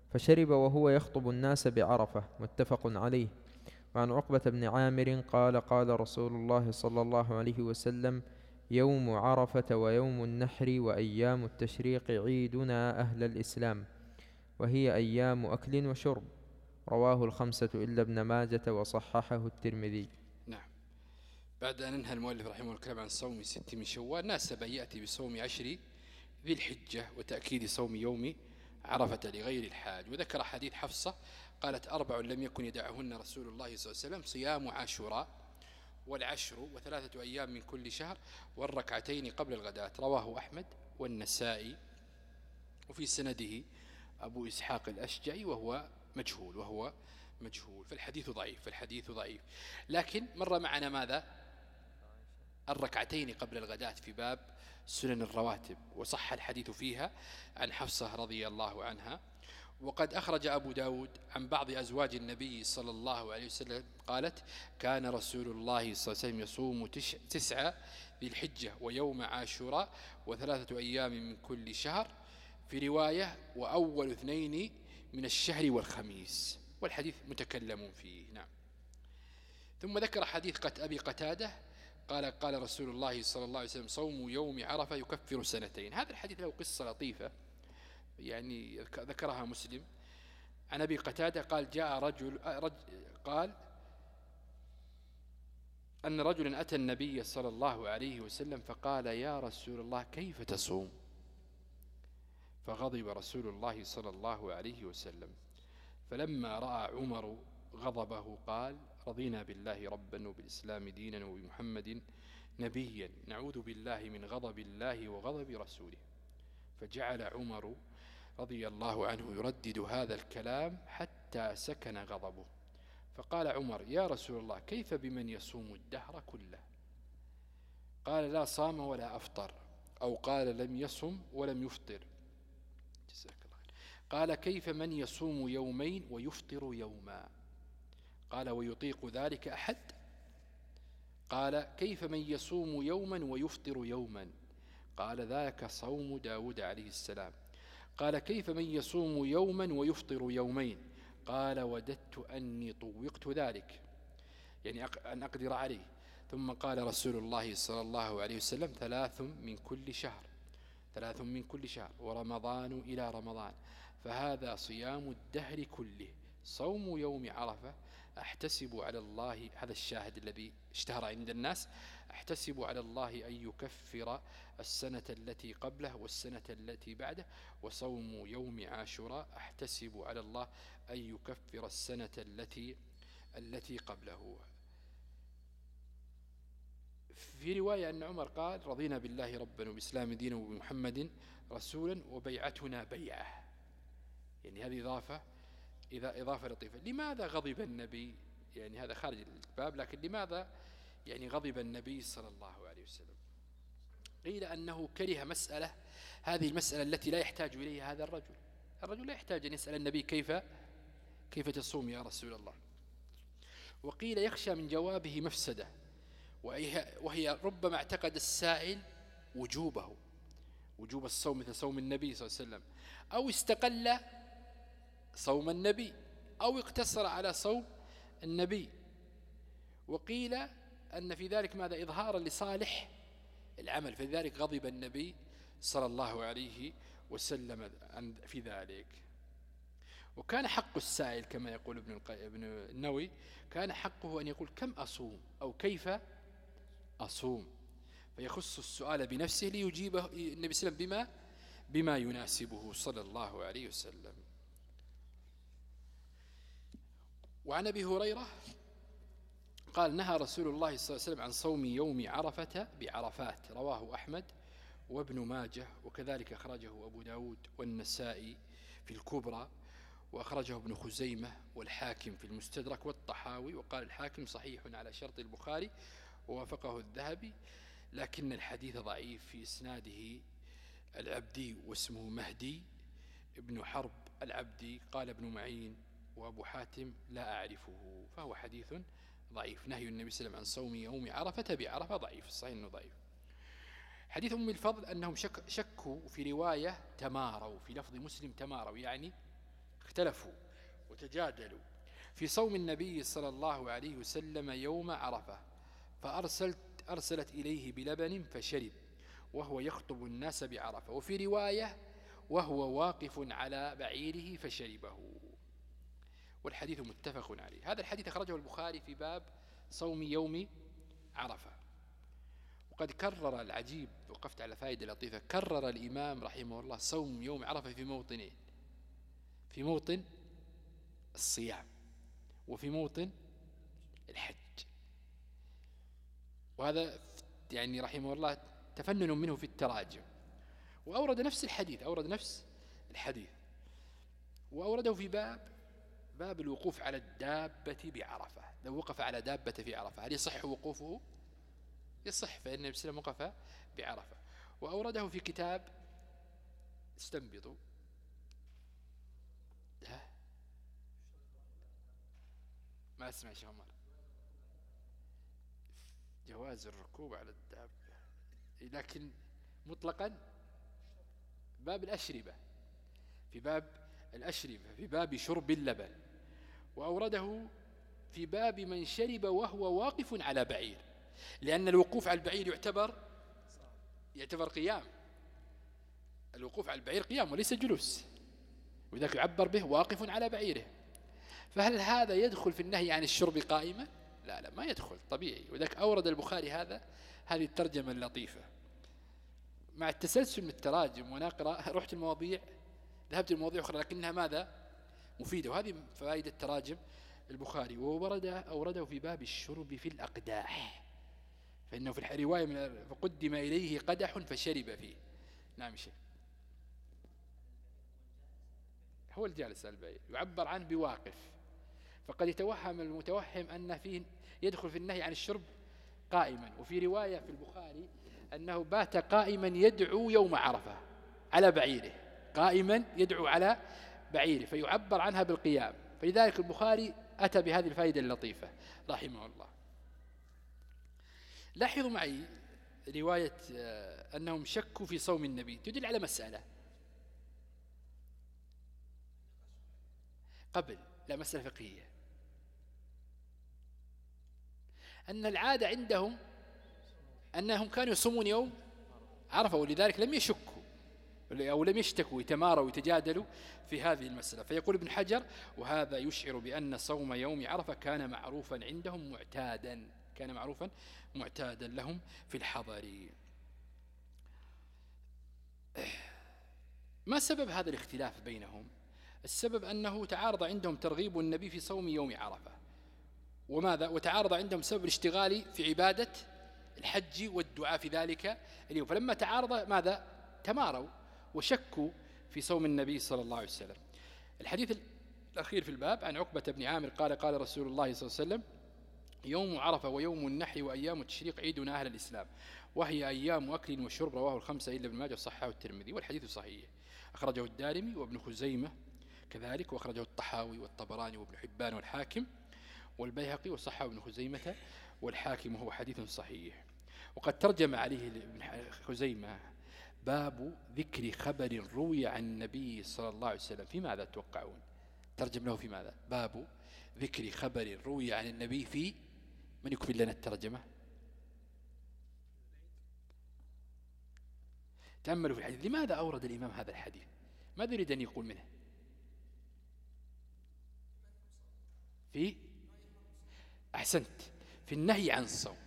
فشرب وهو يخطب الناس بعرفة متفق عليه. وعن عقبة بن عامر قال قال رسول الله صلى الله عليه وسلم يوم عرفة ويوم النحر وأيام التشريق عيدنا أهل الإسلام. وهي أيام أكل وشرب. رواه الخمسة إلا ابن ماجة وصححه الترمذي. نعم. بعد أن انهى المؤلف رحمه الكلام عن صوم ست من شوال ناسب يأتي بصوم عشر ذي الحجة وتأكيد صوم يوم عرفة لغير الحاج. وذكر حديث حفصة قالت أربع لم يكن يدعهن رسول الله صلى الله عليه وسلم صيام عاشوراء والعشر وثلاثة أيام من كل شهر والركعتين قبل الغداة. رواه أحمد والنسائي. وفي سنده أبو إسحاق الأشجعي وهو مجهول وهو مجهول. فالحديث ضعيف فالحديث ضعيف. لكن مر معنا ماذا؟ الركعتين قبل الغداة في باب سنن الرواتب وصح الحديث فيها عن حفصة رضي الله عنها. وقد أخرج أبو داود عن بعض أزواج النبي صلى الله عليه وسلم قالت كان رسول الله صلى الله عليه وسلم يصوم تسعة ذي الحجة ويوم عاشوراء وثلاثة أيام من كل شهر في رواية وأول اثنين من الشهر والخميس والحديث متكلم فيه. نعم. ثم ذكر حديث قت أبي قتادة قال قال رسول الله صلى الله عليه وسلم صوم يوم عرفة يكفر سنتين. هذا الحديث له قصة لطيفة يعني ذكرها مسلم. عن أبي قتادة قال جاء رجل, رجل قال أن رجلا أتى النبي صلى الله عليه وسلم فقال يا رسول الله كيف تصوم؟ فغضب رسول الله صلى الله عليه وسلم. فلما رأى عمر غضبه قال رضينا بالله ربا وبالإسلام دينا وبمحمد نبيا. نعوذ بالله من غضب الله وغضب رسوله. فجعل عمر رضي الله عنه يردد هذا الكلام حتى سكن غضبه. فقال عمر يا رسول الله كيف بمن يصوم الدهر كله؟ قال لا صام ولا أفطر. أو قال لم يصم ولم يفطر. قال كيف من يصوم يومين ويفطر يوما؟ قال ويطيق ذلك أحد؟ قال كيف من يصوم يوما ويفطر يوما؟ قال ذاك صوم داود عليه السلام. قال كيف من يصوم يوما ويفطر يومين؟ قال وددت أني طوقت ذلك. يعني أن أقدر عليه. ثم قال رسول الله صلى الله عليه وسلم ثلاث من كل شهر. ثلاث من كل شهر ورمضان إلى رمضان. فهذا صيام الدهر كله. صوم يوم عرفة أحتسب على الله هذا الشاهد الذي اشتهر عند الناس أحتسب على الله أن يكفر السنة التي قبله والسنة التي بعده. وصوم يوم عاشوراء أحتسب على الله أن يكفر السنة التي التي قبله. في رواية أن عمر قال رضينا بالله ربا وبإسلام دينا وبمحمد رسولا وبيعتنا بيعة. يعني هذه إضافة إذا إضافة لطيفة. لماذا غضب النبي؟ يعني هذا خارج الباب لكن لماذا يعني غضب النبي صلى الله عليه وسلم؟ قيل أنه كره مسألة هذه المسألة التي لا يحتاج إليها هذا الرجل. الرجل لا يحتاج أن يسأل النبي كيف كيف تصوم يا رسول الله. وقيل يخشى من جوابه مفسدة. وهي ربما اعتقد السائل وجوبه وجوب الصوم مثل صوم النبي صلى الله عليه وسلم. أو استقل صوم النبي أو اقتصر على صوم النبي. وقيل أن في ذلك ماذا؟ إظهارا لصالح العمل. فلذلك غضب النبي صلى الله عليه وسلم في ذلك. وكان حق السائل كما يقول ابن النووي كان حقه أن يقول كم أصوم؟ أو كيف أصوم. فيخص السؤال بنفسه ليجيبه النبي صلى الله عليه وسلم بما بما يناسبه صلى الله عليه وسلم. وعن أبي هريرة قال نهى رسول الله صلى الله عليه وسلم عن صوم يوم عرفة بعرفات. رواه أحمد وابن ماجه وكذلك أخرجه أبو داود والنسائي في الكبرى وأخرجه ابن خزيمة والحاكم في المستدرك والطحاوي. وقال الحاكم صحيح على شرط البخاري ووافقه الذهبي لكن الحديث ضعيف في إسناده. العبدي واسمه مهدي ابن حرب العبدي قال ابن معين وأبو حاتم لا أعرفه فهو حديث ضعيف. نهي النبي صلى الله عليه وسلم عن صوم يوم عرفة بعرفة ضعيف صحيح أنه ضعيف. حديث أم الفضل أنهم شك شكوا في رواية تماروا في لفظ مسلم تماروا يعني اختلفوا وتجادلوا. في صوم النبي صلى الله عليه وسلم يوم عرفة فأرسلت أرسلت إليه بلبن فشرب وهو يخطب الناس بعرفة. وفي رواية وهو واقف على بعيره فشربه. والحديث متفق عليه. هذا الحديث أخرجه البخاري في باب صوم يوم عرفة. وقد كرر العجيب وقفت على فائدة لطيفة كرر الإمام رحمه الله صوم يوم عرفة في موطنين في موطن الصيام وفي موطن الحج. وهذا يعني رحمه الله تفنن منه في التراجم وأورد نفس الحديث أورد نفس الحديث. وأورده في باب باب الوقوف على الدابة بعرفة. لو وقف على دابة في عرفة هل يصح وقوفه؟ يصح فإن النبي صلى الله عليه وسلم وقف بعرفة. وأورده في كتاب استنبطوا. ما أسمع شيخ عمر. جواز الركوب على الدابة. لكن مطلقا باب الأشربة. في باب الأشربة في باب شرب اللبن. وأورده في باب من شرب وهو واقف على بعير. لأن الوقوف على البعير يعتبر يعتبر قيام. الوقوف على البعير قيام وليس جلوس. وذلك يعبر به واقف على بعيره. فهل هذا يدخل في النهي عن الشرب قائما؟ لا لا ما يدخل طبيعي. وذلك أورد البخاري هذا هذه الترجمة اللطيفة. مع التسلسل من التراجم ونقرأ رحت المواضيع ذهبت المواضيع أخرى لكنها ماذا؟ مفيدة. وهذه فائدة تراجم البخاري. وورد أورده في باب الشرب في الأقداح. فإنه في الرواية فقدم إليه قدح فشرب فيه. نعم شيء هو الجالس البعيد يعبر عنه بواقف. فقد يتوهم المتوهم أن فيه يدخل في النهي عن الشرب قائما. وفي رواية في البخاري أنه بات قائما يدعو يوم عرفة على بعيره قائما يدعو على بعيره فيعبر عنها بالقيام. فلذلك البخاري أتى بهذه الفائدة اللطيفة رحمه الله. لاحظوا معي رواية آه، أنهم شكوا في صوم النبي. تدل على مسألة. قبل لا مسألة فقهية. أن العادة عندهم أنهم كانوا يصومون يوم عرفة ولذلك لم يشكوا أو لم يشتكوا يتماروا ويتجادلوا في هذه المسألة. فيقول ابن حجر وهذا يشعر بأن صوم يوم عرفة كان معروفا عندهم معتادا كان معروفا معتادا لهم في الحضر. ما سبب هذا الاختلاف بينهم؟ السبب أنه تعارض عندهم ترغيب النبي في صوم يوم عرفة. وماذا؟ وتعارض عندهم سبب الاشتغال في عبادة الحج والدعاء في ذلك اليوم. فلما تعارض ماذا؟ تماروا وشكوا في صوم النبي صلى الله عليه وسلم. الحديث الأخير في الباب عن عقبة بن عامر قال قال رسول الله صلى الله عليه وسلم يوم عرفة ويوم النحر وأيام التشريق عيدنا أهل الإسلام. وهي أيام أكل وشرب رواه الخمسة إلا ابن ماجه صححه الترمذي والحديث صحيح. أخرجه الدارمي وابن خزيمة كذلك وأخرجه الطحاوي والطبراني وابن حبان والحاكم. والبيهقي وصححه ابن خزيمة والحاكم وهو حديث صحيح. وقد ترجم عليه ابن خزيمة باب ذكر خبر روي عن النبي صلى الله عليه وسلم. في ماذا توقعون؟ ترجم له في ماذا؟ باب ذكر خبر روي عن النبي في من يكمل لنا الترجمة؟ تأملوا في الحديث. لماذا أورد الإمام هذا الحديث؟ ماذا يريد أن يقول منه؟ في أحسنت في النهي عن الصوم.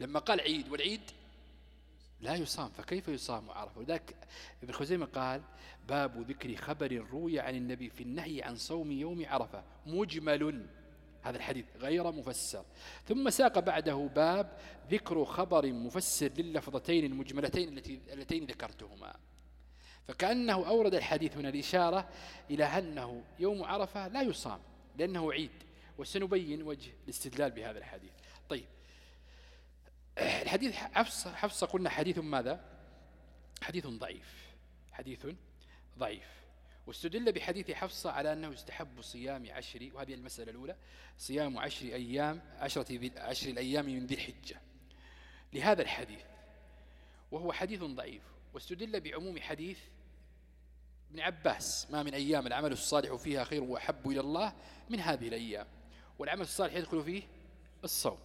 لما قال عيد والعيد لا يصام فكيف يصام؟ عرفه وذاك ابن خزيمة قال باب ذكر خبر روي عن النبي في النهي عن صوم يوم عرفة مجمل. هذا الحديث غير مفسر. ثم ساق بعده باب ذكر خبر مفسر لللفظتين المجملتين التي اللتين ذكرتهما. فكأنه أورد الحديث هنا الإشارة إلى أنه يوم عرفة لا يصام لأنه عيد. وسنبين وجه الاستدلال بهذا الحديث. طيب. الحديث حفصة, حفصة قلنا حديث ماذا؟ حديث ضعيف. حديث ضعيف. واستدل بحديث حفصة على أنه يستحب صيام عشر وهذه المسألة الأولى صيام عشر أيام عشرة ذي عشر الأيام من ذي الحجة. لهذا الحديث وهو حديث ضعيف. واستدل بعموم حديث ابن عباس ما من أيام العمل الصالح فيها خير وأحب إلى الله من هذه الأيام. والعمل الصالح يدخل فيه الصوم.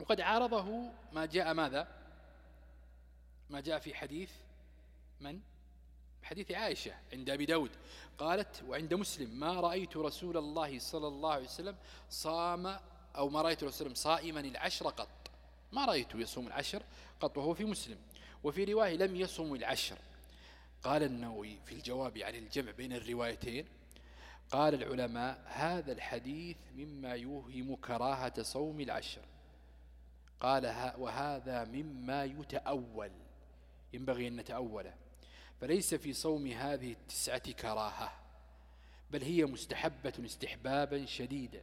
وقد عارضه ما جاء ماذا؟ ما جاء في حديث من؟ حديث عائشة عند أبي داود. قالت وعند مسلم ما رأيت رسول الله صلى الله عليه وسلم صام أو ما رأيت رسول الله صائما العشر قط. ما رأيته يصوم العشر قط وهو في مسلم وفي رواية لم يصم العشر. قال النووي في الجواب عن الجمع بين الروايتين قال العلماء هذا الحديث مما يوهم كراهة صوم العشر. قال وهذا مما يتأول ينبغي أن نتأوله. فليس في صوم هذه التسعة كراهة بل هي مستحبة استحبابا شديدا.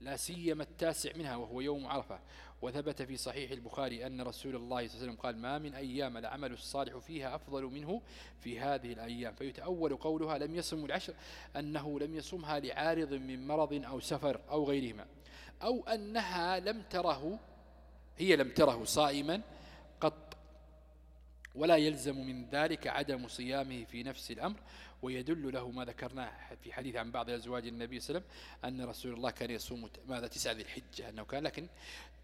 لا سيما التاسع منها وهو يوم عرفة. وثبت في صحيح البخاري أن رسول الله صلى الله عليه وسلم قال ما من أيام العمل الصالح فيها أفضل منه في هذه الأيام. فيتأول قولها لم يصم العشر أنه لم يصمها لعارض من مرض أو سفر أو غيرهما أو أنها لم تره هي لم تره صائما ولا يلزم من ذلك عدم صيامه في نفس الأمر ويدل له ما ذكرناه في حديث عن بعض أزواج النبي صلى الله عليه وسلم أن رسول الله كان يصوم ماذا تسعة ذي الحجة أنه كان لكن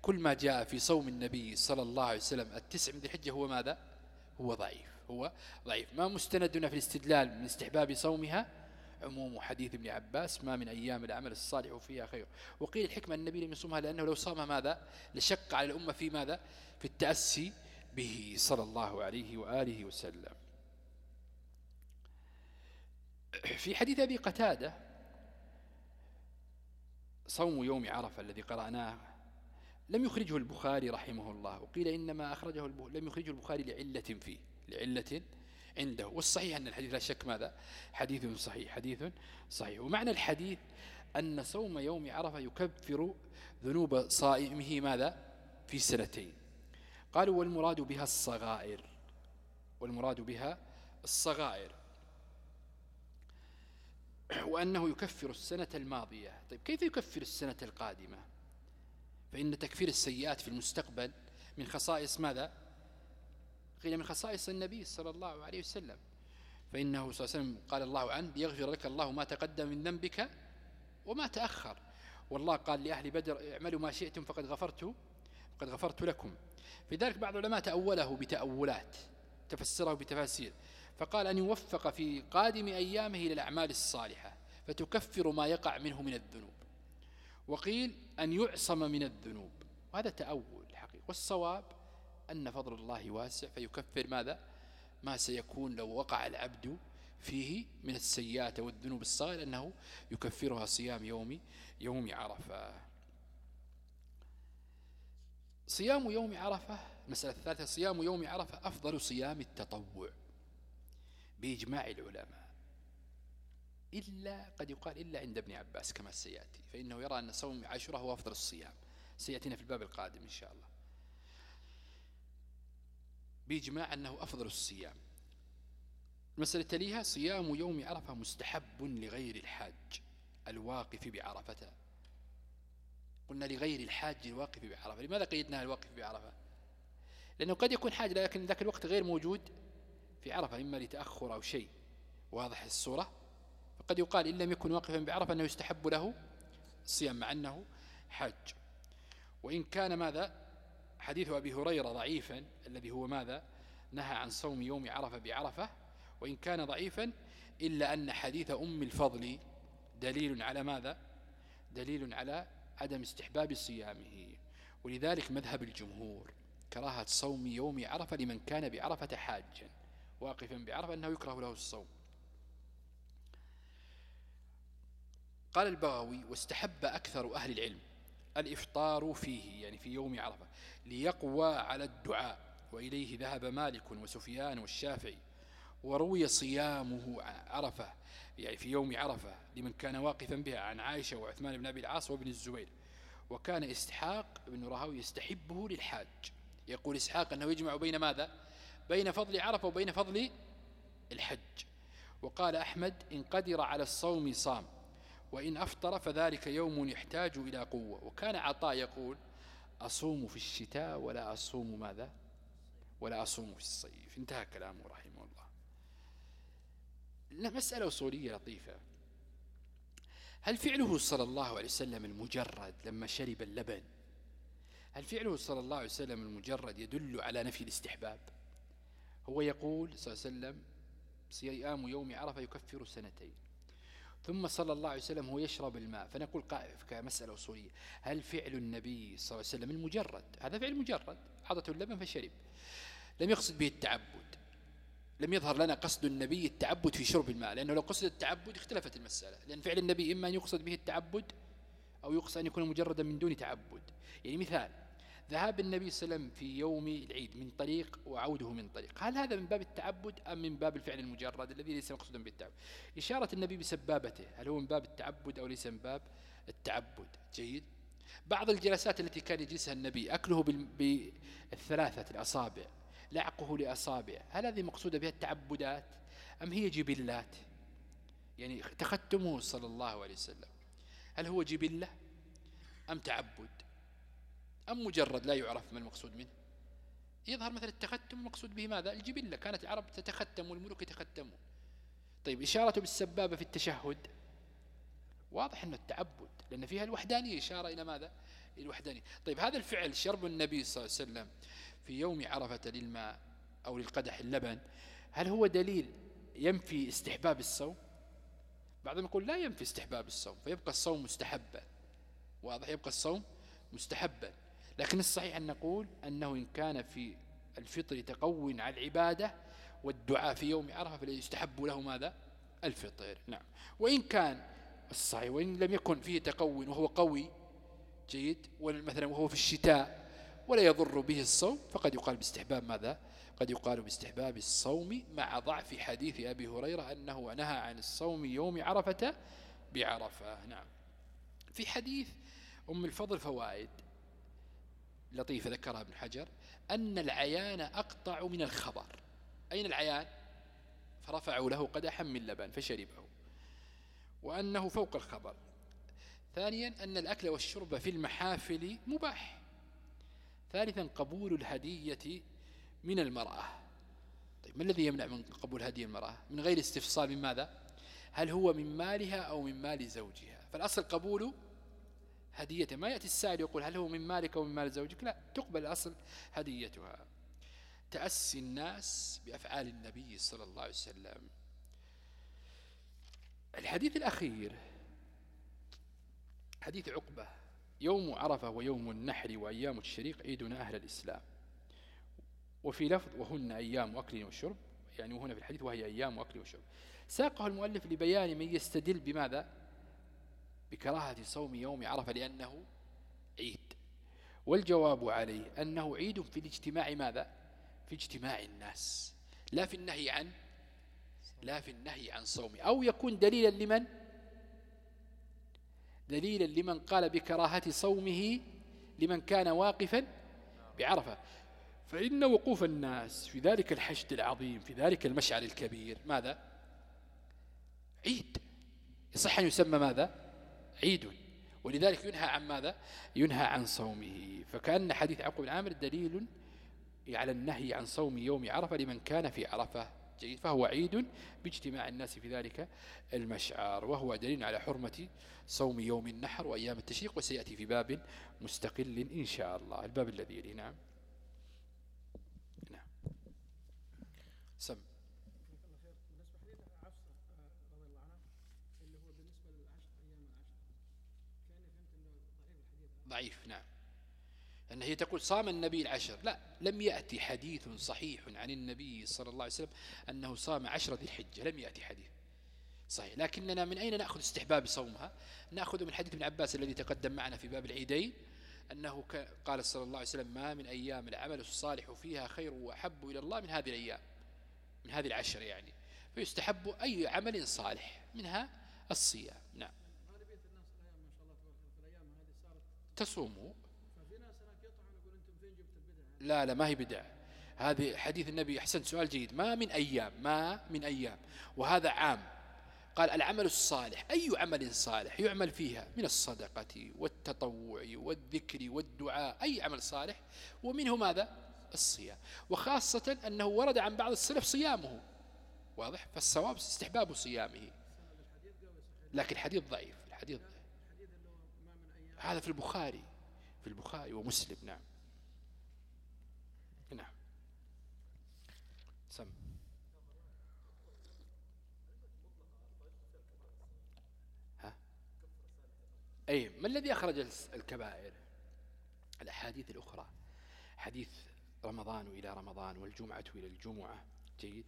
كل ما جاء في صوم النبي صلى الله عليه وسلم التسع من ذي الحجة هو ماذا؟ هو ضعيف هو ضعيف. ما مستندنا في الاستدلال من استحباب صومها؟ عموم حديث ابن عباس ما من أيام العمل الصالح فيها خير. وقيل الحكمة النبي لم يصومها لأنه لو صام ماذا؟ لشق على الأمة في ماذا؟ في التأسي به صلى الله عليه وآله وسلم. في حديث أبي قتادة صوم يوم عرفة الذي قرأناه لم يخرجه البخاري رحمه الله وقيل إنما أخرجه لم يخرجه البخاري لعلة فيه لعلة عنده. والصحيح أن الحديث لا شك ماذا؟ حديث صحيح حديث صحيح. ومعنى الحديث أن صوم يوم عرفة يكفر ذنوب صائمه ماذا؟ في سنتين. قالوا والمراد بها الصغائر والمراد بها الصغائر. وأنه يكفر السنة الماضية. طيب كيف يكفر السنة القادمة؟ فإن تكفير السيئات في المستقبل من خصائص ماذا؟ قيل من خصائص النبي صلى الله عليه وسلم. فإنه صلى الله عليه وسلم قال الله عنه ليغفر لك الله ما تقدم من ذنبك وما تأخر. والله قال لأهل بدر اعملوا ما شئتم فقد غفرت وقد غفرت لكم. في ذلك بعض العلماء تأوله بتأولات تفسره بتفاسير. فقال أن يوفق في قادم أيامه إلى الأعمال الصالحة فتكفر ما يقع منه من الذنوب. وقيل أن يعصم من الذنوب. وهذا تأول الحقيقة والصواب أن فضل الله واسع فيكفر ماذا؟ ما سيكون لو وقع العبد فيه من السيئات والذنوب الصغيرة أنه يكفرها صيام يوم يوم عرفة. صيام يوم عرفة المسألة الثالثة صيام يوم عرفة أفضل صيام التطوع بإجماع العلماء. إلا قد يقال إلا عند ابن عباس كما سيأتي فإنه يرى أن صوم عاشوراء هو أفضل الصيام. سيأتينا في الباب القادم إن شاء الله. بإجماع أنه أفضل الصيام. المسألة تليها صيام يوم عرفة مستحب لغير الحاج الواقف بعرفة. قلنا لغير الحاج الواقف بعرفة. لماذا قيدناها الواقف بعرفة؟ لأنه قد يكون حاج لكن ذاك الوقت غير موجود في عرفة إما لتأخر أو شيء. واضح الصورة؟ فقد يقال إن لم يكن واقفا بعرفة أنه يستحب له الصيام مع أنه حاج. وإن كان ماذا؟ حديث أبي هريرة ضعيفا الذي هو ماذا؟ نهى عن صوم يوم عرفة بعرفة. وإن كان ضعيفا إلا أن حديث أم الفضل دليل على ماذا؟ دليل على عدم استحباب صيامه. ولذلك مذهب الجمهور كراهة صوم يوم عرفة لمن كان بعرفة حاجا واقفا بعرفة أنه يكره له الصوم. قال البغوي واستحب أكثر أهل العلم الإفطار فيه يعني في يوم عرفة ليقوى على الدعاء وإليه ذهب مالك وسفيان والشافعي وروي صيامه عرفة يعني في يوم عرفة لمن كان واقفا بها عن عائشة وعثمان بن أبي العاص وابن الزبير وكان إسحاق بن رهوي يستحبه للحاج. يقول إسحاق أنه يجمع بين ماذا؟ بين فضل عرفة وبين فضل الحج. وقال أحمد إن قدر على الصوم صام وإن أفطر فذلك يوم يحتاج إلى قوة. وكان عطاء يقول أصوم في الشتاء ولا أصوم ماذا؟ ولا أصوم في الصيف. انتهى كلامه رحمه الله. مسألة أصولية لطيفة. هل فعله صلى الله عليه وسلم المجرد لما شرب اللبن؟ هل فعله صلى الله عليه وسلم المجرد يدل على نفي الاستحباب؟ هو يقول صلى الله عليه وسلم صيام يوم عرفة يكفر سنتين. ثم صلى الله عليه وسلم هو يشرب الماء. فنقول كمسألة أصولية هل فعل النبي صلى الله عليه وسلم المجرد؟ هذا فعل مجرد. عضته اللبن فشرب. لم يقصد به التعبد. لم يظهر لنا قصد النبي التعبد في شرب الماء لأنه لو قصد التعبد اختلفت المسألة. لأن فعل النبي إما أن يقصد به التعبد أو يقصد أن يكون مجردا من دون تعبد. يعني مثال ذهاب النبي صلى الله عليه وسلم في يوم العيد من طريق وعوده من طريق. هل هذا من باب التعبد أم من باب الفعل المجرد الذي ليس مقصودا بالتعبد؟ إشارة النبي بسبابته هل هو من باب التعبد أو ليس من باب التعبد؟ جيد. بعض الجلسات التي كان يجلسها النبي أكله بالثلاثة الأصابع. لعقه لأصابع. هل هذه مقصودة بها التعبدات؟ أم هي جبلات؟ يعني تختمه صلى الله عليه وسلم. هل هو جبلة أم تعبد؟ أم مجرد لا يعرف ما المقصود منه؟ يظهر مثل التختم المقصود به ماذا؟ الجبلة. كانت العرب تتختم والملوك يتختمون. طيب إشارة بالسبابة في التشهد. واضح أنه التعبد لأن فيها الوحدانية إشارة إلى ماذا؟ الوحدانية طيب هذا الفعل شرب النبي صلى الله عليه وسلم في يوم عرفة للماء أو للقدح اللبن هل هو دليل ينفي استحباب الصوم؟ بعضهم يقول لا ينفي استحباب الصوم فيبقى الصوم مستحبا. واضح يبقى الصوم مستحبا. لكن الصحيح أن نقول أنه إن كان في الفطر تقو على العبادة والدعاء في يوم عرفة فليستحب له ماذا؟ الفطر. نعم. وإن كان الصحيح وإن لم يكن فيه تقو وهو قوي جيد مثلا وهو في الشتاء ولا يضر به الصوم فقد يقال باستحباب ماذا؟ قد يقال باستحباب الصوم مع ضعف حديث أبي هريرة أنه نهى عن الصوم يوم عرفة بعرفة. نعم. في حديث أم الفضل فوائد لطيفة ذكرها ابن حجر أن العيان أقطع من الخبر. أين العيان؟ فرفعوا له قدحا من لبن فشربه وأنه فوق الخبر. ثانيا أن الأكل والشرب في المحافل مباح. ثالثا قبول الهدية من المرأة. طيب ما الذي يمنع من قبول هدية المرأة؟ من غير استفصال من ماذا؟ هل هو من مالها أو من مال زوجها؟ فالأصل قبول هديته ما يأتي السائل يقول هل هو من مالك أو من مال زوجك؟ لا تقبل الأصل هديتها. تأسي الناس بأفعال النبي صلى الله عليه وسلم. الحديث الأخير. حديث عقبة. يوم عرفة ويوم النحر وأيام الشريق عيدنا أهل الإسلام. وفي لفظ وهن أيام أكل وشرب يعني وهنا في الحديث وهي أيام أكل وشرب. ساقه المؤلف لبيان من يستدل بماذا؟ بكراهة صوم يوم عرفة لأنه عيد. والجواب عليه أنه عيد في الاجتماع ماذا؟ في اجتماع الناس. لا في النهي عن لا في النهي عن صوم. أو يكون دليلا لمن؟ دليلا لمن قال بكراهة صومه لمن كان واقفا بعرفة. فإن وقوف الناس في ذلك الحشد العظيم في ذلك المشعر الكبير ماذا؟ عيد. يصح أن يسمى ماذا؟ عيد. ولذلك ينهى عن ماذا؟ ينهى عن صومه. فكأن حديث عقب بن عامر دليل على النهي عن صوم يوم عرفة لمن كان في عرفة. جيد فهو عيد باجتماع الناس في ذلك المشعر وهو دليل على حرمة صوم يوم النحر وأيام التشريق وسيأتي في باب مستقل إن شاء الله. الباب الذي يلي نعم. نعم. سم. ضعيف نعم. أن هي تقول صام النبي العشر. لا لم يأتي حديث صحيح عن النبي صلى الله عليه وسلم أنه صام عشر ذي الحجة. لم يأتي حديث صحيح. لكننا من أين نأخذ استحباب صومها؟ نأخذ من حديث ابن عباس الذي تقدم معنا في باب العيدين أنه قال صلى الله عليه وسلم ما من أيام العمل الصالح فيها خير وأحب إلى الله من هذه الأيام من هذه العشر يعني. فيستحب أي عمل صالح منها الصيام. نعم. تصوموا؟ لا لا ما هي بدع. هذه حديث النبي أحسن سؤال جيد. ما من أيام ما من أيام. وهذا عام. قال العمل الصالح. أي عمل صالح يعمل فيها؟ من الصدقة والتطوع والذكر والدعاء. أي عمل صالح. ومنه ماذا؟ الصيام. وخاصة أنه ورد عن بعض السلف صيامه. واضح؟ فالصواب استحباب صيامه. لكن الحديث ضعيف. الحديث ضعيف. هذا في البخاري. في البخاري ومسلم نعم. نعم. سم. ها؟ أي ما الذي أخرج الكبائر؟ الأحاديث الأخرى. حديث رمضان إلى رمضان والجمعة إلى الجمعة. جيد.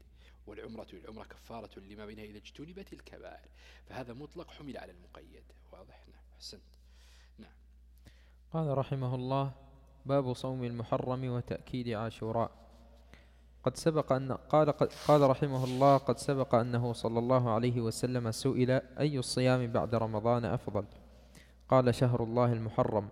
والعمرة العمرة كفارة لما بينها إذا اجتنبت الكبائر. فهذا مطلق حمل على المقيد. واضح؟ نعم. حسنت. نعم. قال رحمه الله باب صوم المحرم وتأكيد عاشوراء. قد سبق أن قال, قال رحمه الله قد سبق أنه صلى الله عليه وسلم سئل أي الصيام بعد رمضان أفضل؟ قال شهر الله المحرم.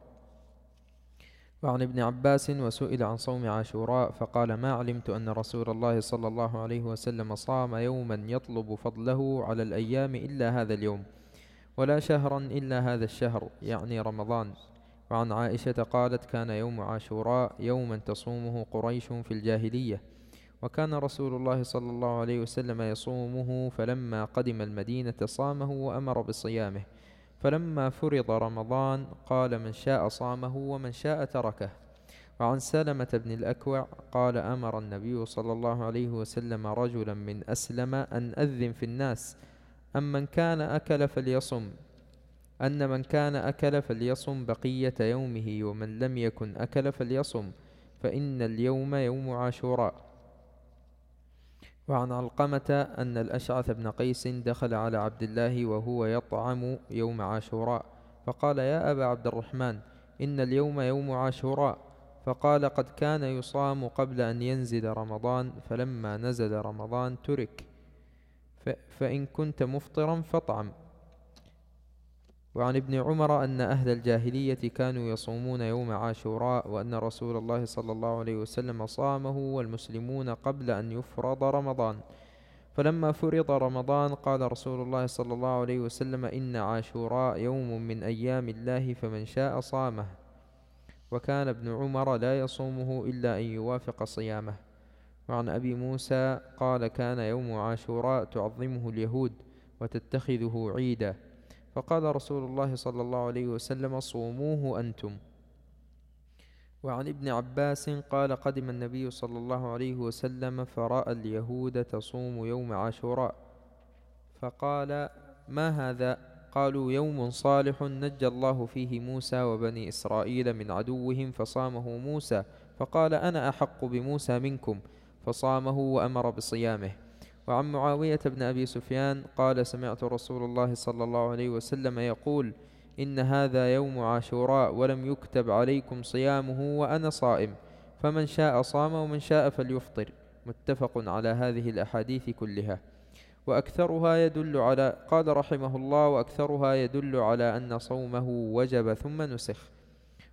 وعن ابن عباس وسئل عن صوم عاشوراء فقال ما علمت أن رسول الله صلى الله عليه وسلم صام يوما يطلب فضله على الأيام إلا هذا اليوم ولا شهرا إلا هذا الشهر يعني رمضان. وعن عائشة قالت كان يوم عاشوراء يوما تصومه قريش في الجاهلية وكان رسول الله صلى الله عليه وسلم يصومه فلما قدم المدينة صامه وأمر بصيامه فلما فرض رمضان قال من شاء صامه ومن شاء تركه. وعن سلمة بن الأكوع قال أمر النبي صلى الله عليه وسلم رجلا من أسلم أن أذن في الناس أمن كان أكل فليصم. أن من كان أكل فليصم بقية يومه ومن لم يكن أكل فليصم فإن اليوم يوم عاشوراء. وعن علقمة أن الأشعث بن قيس دخل على عبد الله وهو يطعم يوم عاشوراء فقال يا أبا عبد الرحمن إن اليوم يوم عاشوراء. فقال قد كان يصام قبل أن ينزل رمضان فلما نزل رمضان ترك فإن كنت مفطرا فاطعم. وعن ابن عمر أن أهل الجاهلية كانوا يصومون يوم عاشوراء وأن رسول الله صلى الله عليه وسلم صامه والمسلمون قبل أن يفرض رمضان. فلما فرض رمضان قال رسول الله صلى الله عليه وسلم إن عاشوراء يوم من أيام الله فمن شاء صامه. وكان ابن عمر لا يصومه إلا أن يوافق صيامه. وعن أبي موسى قال كان يوم عاشوراء تعظمه اليهود وتتخذه عيدا. فقال رسول الله صلى الله عليه وسلم صوموه أنتم. وعن ابن عباس قال قدم النبي صلى الله عليه وسلم فرأى اليهود تصوم يوم عاشوراء. فقال ما هذا؟ قالوا يوم صالح نجى الله فيه موسى وبني إسرائيل من عدوهم فصامه موسى. فقال أنا أحق بموسى منكم. فصامه وأمر بصيامه. وعن معاوية بن أبي سفيان قال سمعت رسول الله صلى الله عليه وسلم يقول إن هذا يوم عاشوراء ولم يكتب عليكم صيامه وأنا صائم فمن شاء صام ومن شاء فليفطر. متفق على هذه الأحاديث كلها. وأكثرها يدل على قال رحمه الله وأكثرها يدل على أن صومه وجب ثم نسخ.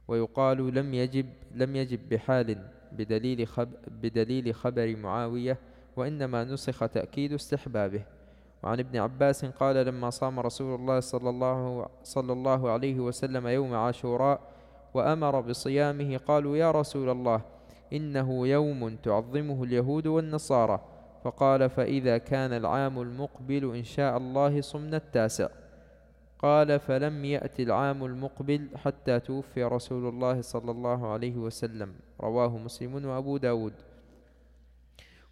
ويقال لم يجب لم يجب بحال بدليل, خب بدليل خبر معاوية وإنما نسخ تأكيد استحبابه. وعن ابن عباس قال لما صام رسول الله صلى الله, صلى الله عليه وسلم يوم عاشوراء وأمر بصيامه قالوا يا رسول الله إنه يوم تعظمه اليهود والنصارى. فقال فإذا كان العام المقبل إن شاء الله صمنا التاسع. قال فلم يأت العام المقبل حتى توفي رسول الله صلى الله عليه وسلم. رواه مسلم وأبو داود.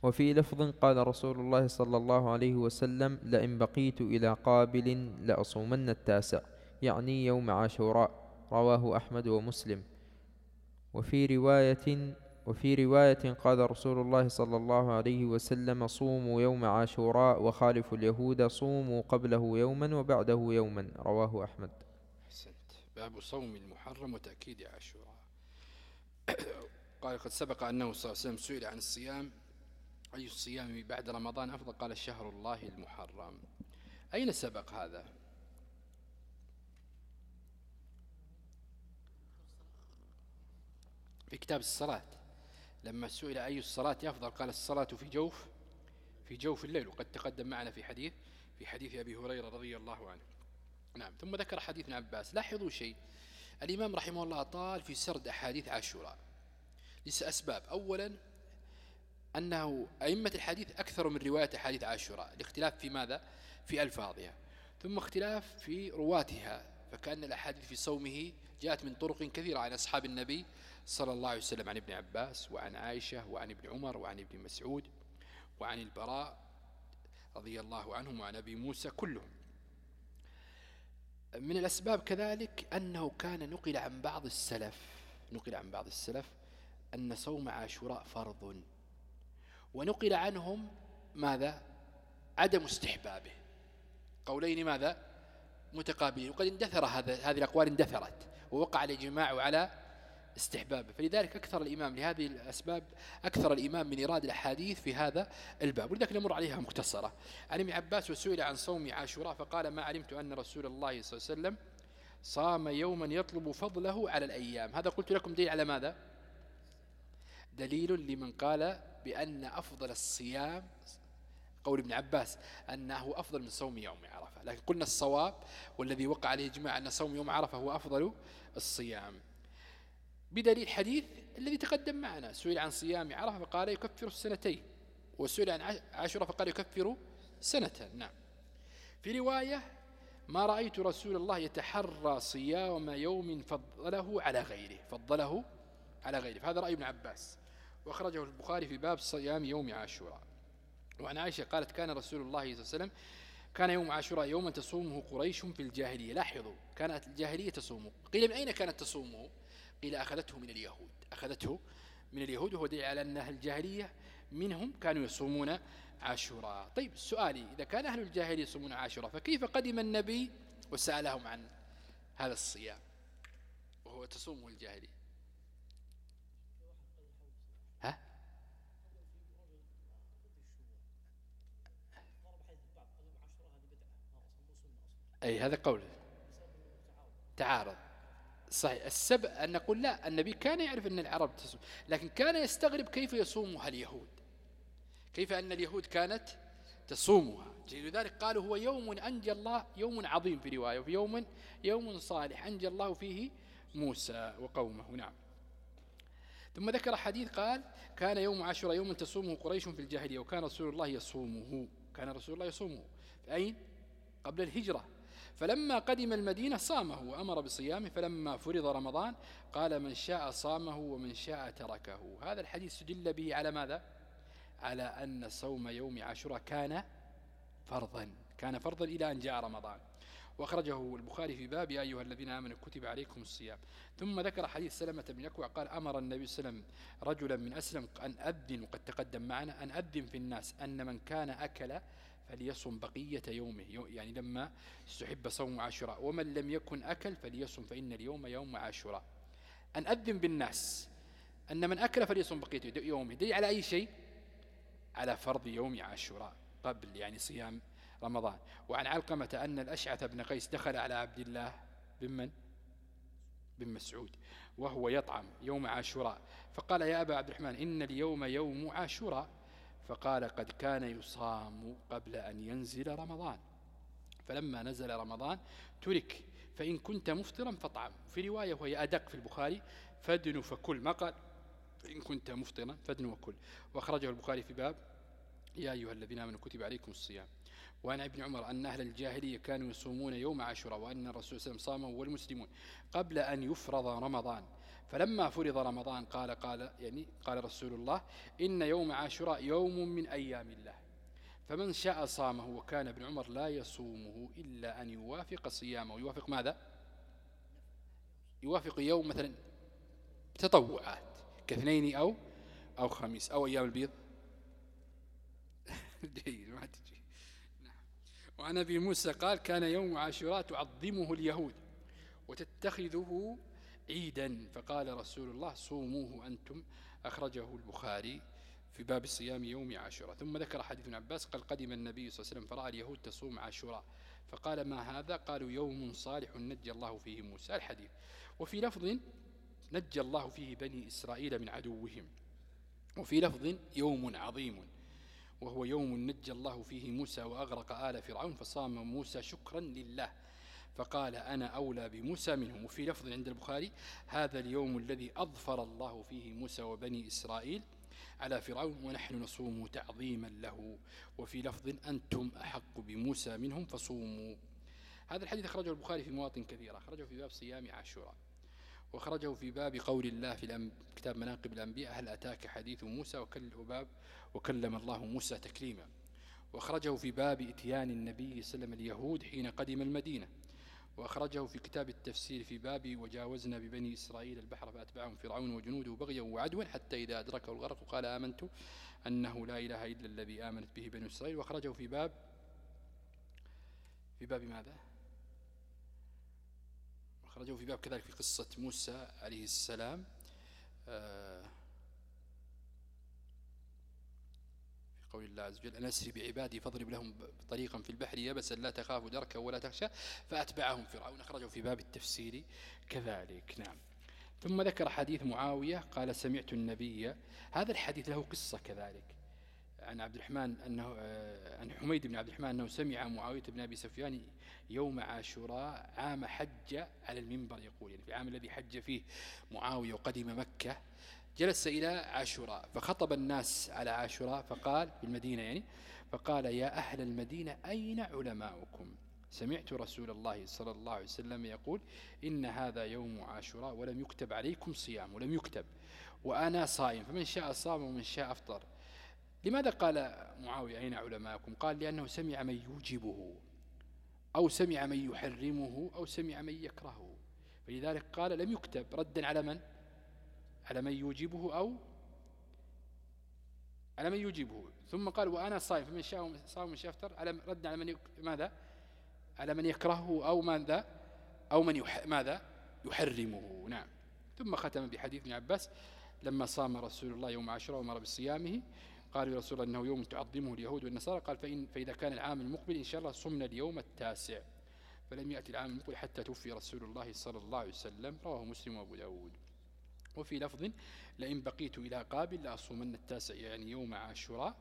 وفي لفظ قال رسول الله صلى الله عليه وسلم لئن بقيت إلى قابل لأصومن التاسع. يعني يوم عاشوراء. رواه أحمد ومسلم. وفي رواية وفي رواية قال رسول الله صلى الله عليه وسلم صوموا يوم عاشوراء وخالفوا اليهود صوموا قبله يوما وبعده يوما. رواه أحمد. أحسنت. باب صوم المحرم وتأكيد عاشوراء. قال قد سبق أنه صلى الله عليه وسلم سئل عن الصيام أي الصيام بعد رمضان أفضل قال شهر الله المحرم. أين سبق هذا؟ في كتاب الصلاة. لما سئل أي الصلاة أفضل قال الصلاة في جوف في جوف الليل. وقد تقدم معنا في حديث في حديث أبي هريرة رضي الله عنه. نعم ثم ذكر حديث عباس. لاحظوا شيء. الإمام رحمه الله طال في سرد أحاديث عاشوراء. لأسباب أولا أنه أئمة الحديث أكثر من رواية حديث عاشوراء الاختلاف في ماذا؟ في ألفاظها. ثم اختلاف في رواتها فكأن الأحاديث في صومه جاءت من طرق كثيرة عن أصحاب النبي صلى الله عليه وسلم عن ابن عباس وعن عائشة وعن ابن عمر وعن ابن مسعود وعن البراء رضي الله عنهم وعن أبي موسى كلهم. من الأسباب كذلك أنه كان نقل عن بعض السلف نقل عن بعض السلف أن صوم عاشوراء فرض. ونقل عنهم ماذا؟ عدم استحبابه. قولين ماذا؟ متقابلين. وقد اندثر هذا هذه الأقوال اندثرت ووقع الإجماع على استحبابه. فلذلك أكثر الإمام لهذه الأسباب أكثر الإمام من إراد الأحاديث في هذا الباب. ولذلك نمر عليها مختصرة. عن ابن عباس وسئل عن صوم عاشوراء فقال ما علمت أن رسول الله صلى الله عليه وسلم صام يوما يطلب فضله على الأيام. هذا قلت لكم دليل على ماذا؟ دليل لمن قال بأن أفضل الصيام قول ابن عباس أنه أفضل من صوم يوم عرفة. لكن قلنا الصواب والذي وقع عليه إجماع أن صوم يوم عرفة هو أفضل الصيام. بدليل حديث الذي تقدم معنا سئل عن صيام عرفة فقال يكفر السنتين وسئل عن عاشوراء فقال يكفر سنة. نعم. في رواية ما رأيت رسول الله يتحرى صيام يوم فضله على غيره فضله على غيره. فهذا رأي ابن عباس. وأخرجه البخاري في باب صيام يوم عاشوراء. وعن عائشة قالت كان رسول الله صلى الله عليه وسلم كان يوم عاشوراء يوما تصومه قريش في الجاهلية. لاحظوا كانت الجاهلية تصومه قيل من أين كانت تصومه قيل أخذته من اليهود. أخذته من اليهود وهو دليل على أن أهل الجاهلية منهم كانوا يصومون عاشوراء. طيب سؤالي إذا كان أهل الجاهلية يصومون عاشوراء فكيف قدم النبي وسألهم عن هذا الصيام وهو تصومه الجاهلية؟ أي هذا قول. تعارض. صحيح. السبب أن نقول لا النبي كان يعرف أن العرب تصوم لكن كان يستغرب كيف يصومها اليهود. كيف أن اليهود كانت تصومها. لذلك قالوا هو يوم أنجى الله يوم عظيم في رواية وفي يوم يوم صالح. أنجى الله فيه موسى وقومه. نعم. ثم ذكر حديث قال كان يوم عاشوراء يوم تصومه قريش في الجاهلية وكان رسول الله يصومه. كان رسول الله يصومه. في أين؟ قبل الهجرة. فلما قدم المدينة صامه وأمر بصيامه فلما فرض رمضان قال من شاء صامه ومن شاء تركه. هذا الحديث سدل به على ماذا؟ على أن صوم يوم عاشوراء كان فرضا كان فرضا إلى أن جاء رمضان. وأخرجه البخاري في باب يا أيها الذين آمنوا كتب عليكم الصيام. ثم ذكر حديث سلمة بن يكوع قال أمر النبي صلى الله عليه وسلم رجلا من أسلم أن أذن وقد تقدم معنا أن أذن في الناس أن من كان أكل فليصم بقية يومه. يعني لما استحب صوم عاشوراء. ومن لم يكن أكل فليصم فإن اليوم يوم عاشوراء. أن أذن بالناس أن من أكل فليصم بقية يومه. دي على أي شيء؟ على فرض يوم عاشوراء قبل يعني صيام رمضان. وعن علقمة أن الأشعث بن قيس دخل على عبد الله بن من؟ بن مسعود. وهو يطعم يوم عاشوراء. فقال يا أبا عبد الرحمن إن اليوم يوم عاشوراء. فقال قد كان يصام قبل أن ينزل رمضان. فلما نزل رمضان ترك فإن كنت مفطرا فطعم. في رواية وهي أدق في البخاري فدن فكل. ما قال؟ فإن كنت مفطرا فدن وكل. وأخرجه البخاري في باب يا أيها الذين آمنوا كتب عليكم الصيام. وعن ابن عمر أن أهل الجاهلية كانوا يصومون يوم عاشوراء وأن الرسول صلى الله عليه وسلم صامه والمسلمون قبل أن يفرض رمضان. فلما فرض رمضان قال قال يعني قال رسول الله إن يوم عاشوراء يوم من أيام الله. فمن شاء صامه وكان ابن عمر لا يصومه إلا أن يوافق صيامه. يوافق ماذا؟ يوافق يوم مثلا تطوعات كاثنين أو أو خميس أو أيام البيض. جيد ما تجي. نعم. وعن أبي موسى قال كان يوم عاشوراء تعظمه اليهود وتتخذه عيدا. فقال رسول الله صوموه أنتم. أخرجه البخاري في باب الصيام يوم عاشوراء. ثم ذكر حديث ابن عباس قال قدم النبي صلى الله عليه وسلم فرأى اليهود تصوم عاشوراء. فقال ما هذا؟ قالوا يوم صالح نجى الله فيه موسى. الحديث. وفي لفظ نجى الله فيه بني إسرائيل من عدوهم. وفي لفظ يوم عظيم وهو يوم نجى الله فيه موسى وأغرق آل فرعون فصام موسى شكرا لله. فقال أنا أولى بموسى منهم. وفي لفظ عند البخاري هذا اليوم الذي أظفر الله فيه موسى وبني إسرائيل على فرعون ونحن نصوم تعظيما له. وفي لفظ أنتم أحق بموسى منهم فصوموا. هذا الحديث أخرجه البخاري في مواطن كثيرة أخرجه في باب صيام عاشوراء. وأخرجه في باب قول الله في كتاب مناقب الأنبياء هل أتاك حديث موسى؟ وباب وكلم الله موسى تكليما. وأخرجه في باب إتيان النبي صلى الله عليه وسلم اليهود حين قدم المدينة. وأخرجه في كتاب التفسير في باب وجاوزنا ببني إسرائيل البحر فأتبعهم فرعون وجنوده بغيا وعدوا حتى إذا أدركه الغرق قال آمنت أنه لا إله إلا الذي آمنت به بني إسرائيل وأخرجه في باب في باب ماذا؟ أخرجه في باب كذلك في قصة موسى عليه السلام. آه قول الله عز وجل أن أسري بعبادي فاضرب لهم طريقا في البحر يبسا لا تخاف دركا ولا تخشى فأتبعهم فرعون. أخرجه في باب التفسير كذلك. نعم. ثم ذكر حديث معاوية قال سمعت النبي. هذا الحديث له قصة كذلك. عن عبد الرحمن أنه آه، عن حميد بن عبد الرحمن أنه سمع معاوية بن أبي سفيان يوم عاشوراء عام حج على المنبر يقول يعني في العام الذي حج فيه معاوية وقدم مكة. جلس إلى عاشوراء فخطب الناس على عاشوراء فقال بالمدينة يعني فقال يا أهل المدينة أين علماؤكم؟ سمعت رسول الله صلى الله عليه وسلم يقول إن هذا يوم عاشوراء ولم يكتب عليكم صيام ولم يكتب. وأنا صائم فمن شاء صام ومن شاء أفطر. لماذا قال معاوية أين علماءكم قال لأنه سمع من يوجبه أو سمع من يحرمه أو سمع من يكرهه. فلذلك قال لم يكتب. ردا على من؟ على من يوجبه أو على من يوجبه؟ ثم قال وأنا صائم فمن شاء صام من شاء أفطر على رد على من. ماذا؟ على من يكرهه أو ماذا؟ أو من يح... ماذا؟ يحرمه. نعم. ثم ختم بحديث ابن عباس لما صام رسول الله يوم عاشوراء ومر بصيامه قال يا رسول الله أنه يوم تعظمه اليهود والنصارى قال فإن فإذا كان العام المقبل إن شاء الله صمنا اليوم التاسع. فلم يأتي العام المقبل حتى توفي رسول الله صلى الله عليه وسلم رواه مسلم وأبو داود. وفي لفظ لئن بقيت إلى قابل لأصومن التاسع يعني يوم عاشوراء.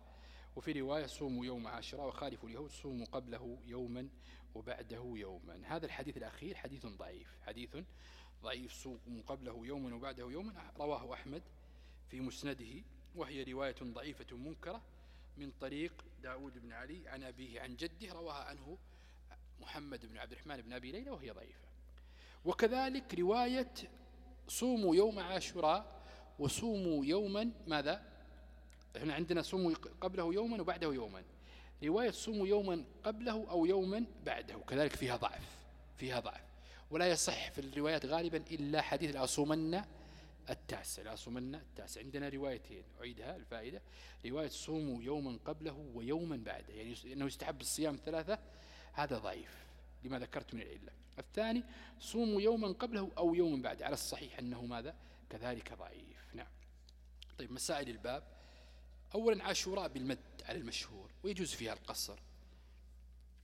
وفي رواية صوموا يوم عاشوراء وخالفوا اليهود صوموا قبله يوما وبعده يوما. هذا الحديث الأخير حديث ضعيف حديث ضعيف. صوموا قبله يوما وبعده يوما رواه أحمد في مسنده وهي رواية ضعيفة منكرة من طريق داود بن علي عن أبيه عن جده رواها عنه محمد بن عبد الرحمن بن أبي ليلى وهي ضعيفة. وكذلك رواية صوموا يوم عاشوراء وصوموا يوما ماذا؟ إحنا عندنا صوموا قبله يوما وبعده يوما. رواية صوموا يوما قبله أو يوما بعده كذلك فيها ضعف فيها ضعف. ولا يصح في الروايات غالبا إلا حديث الأصومن التاسع الأصومن التاسع. عندنا روايتين أعيدها الفائدة. رواية صوموا يوما قبله ويوما بعده يعني أنه يستحب الصيام ثلاثة هذا ضعيف لما ذكرت من العلة. الثاني صوموا يوما قبله أو يوما بعده على الصحيح أنه ماذا؟ كذلك ضعيف. نعم. طيب مسائل الباب. أولا عاشوراء بالمد على المشهور ويجوز فيها القصر.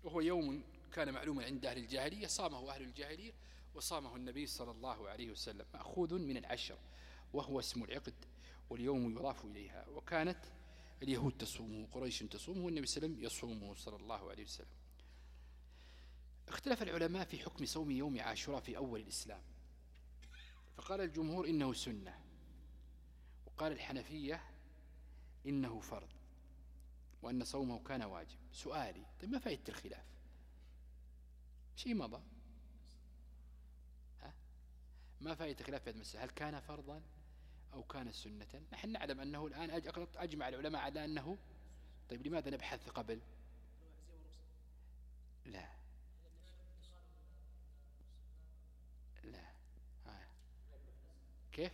وهو يوم كان معلوما عند أهل الجاهلية صامه أهل الجاهلية وصامه النبي صلى الله عليه وسلم مأخوذ من العشر وهو اسم العقد واليوم يضاف إليها. وكانت اليهود تصومه قريش تصومه والنبي صلى الله عليه وسلم يصومه صلى الله عليه وسلم. اختلف العلماء في حكم صوم يوم عاشوراء في أول الإسلام. فقال الجمهور إنه سنة. وقال الحنفية إنه فرض. وأن صومه كان واجب. سؤالي طيب ما فائدة الخلاف؟ شيء مضى؟ ها؟ ما فائدة الخلاف في هذه المسألة؟ هل كان فرضا أو كان سنة؟ نحن نعلم أنه الآن أجمع العلماء على أنه طيب لماذا نبحث قبل؟ لا آه. كيف؟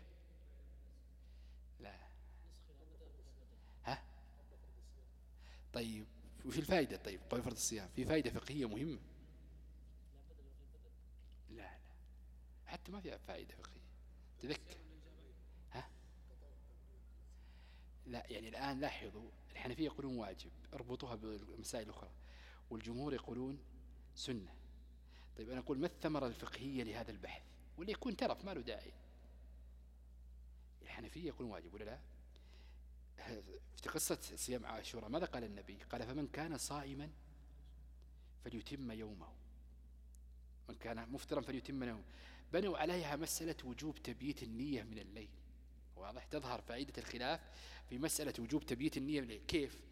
لا. ها؟ طيب وفي الفائدة طيب قبل فرض الصيام. في فائدة فقهية مهمة. لا لا. حتى ما فيها فائدة فقهية. تذكر. ها؟ لا يعني الآن لاحظوا الحنفية يقولون واجب. اربطوها بالمسائل الأخرى. والجمهور يقولون سنة. طيب أنا أقول ما الثمرة الفقهية لهذا البحث؟ ولا يكون ترف ما له داعي. الحنفية يقولون واجب ولا لا؟ في قصة صيام عاشوراء ماذا قال النبي؟ قال فمن كان صائما فليتم يومه. من كان مفترا فليتم يومه بنوا عليها مسألة وجوب تبييت النية من الليل. واضح؟ تظهر فائدة الخلاف في مسألة وجوب تبييت النية من الليل. كيف؟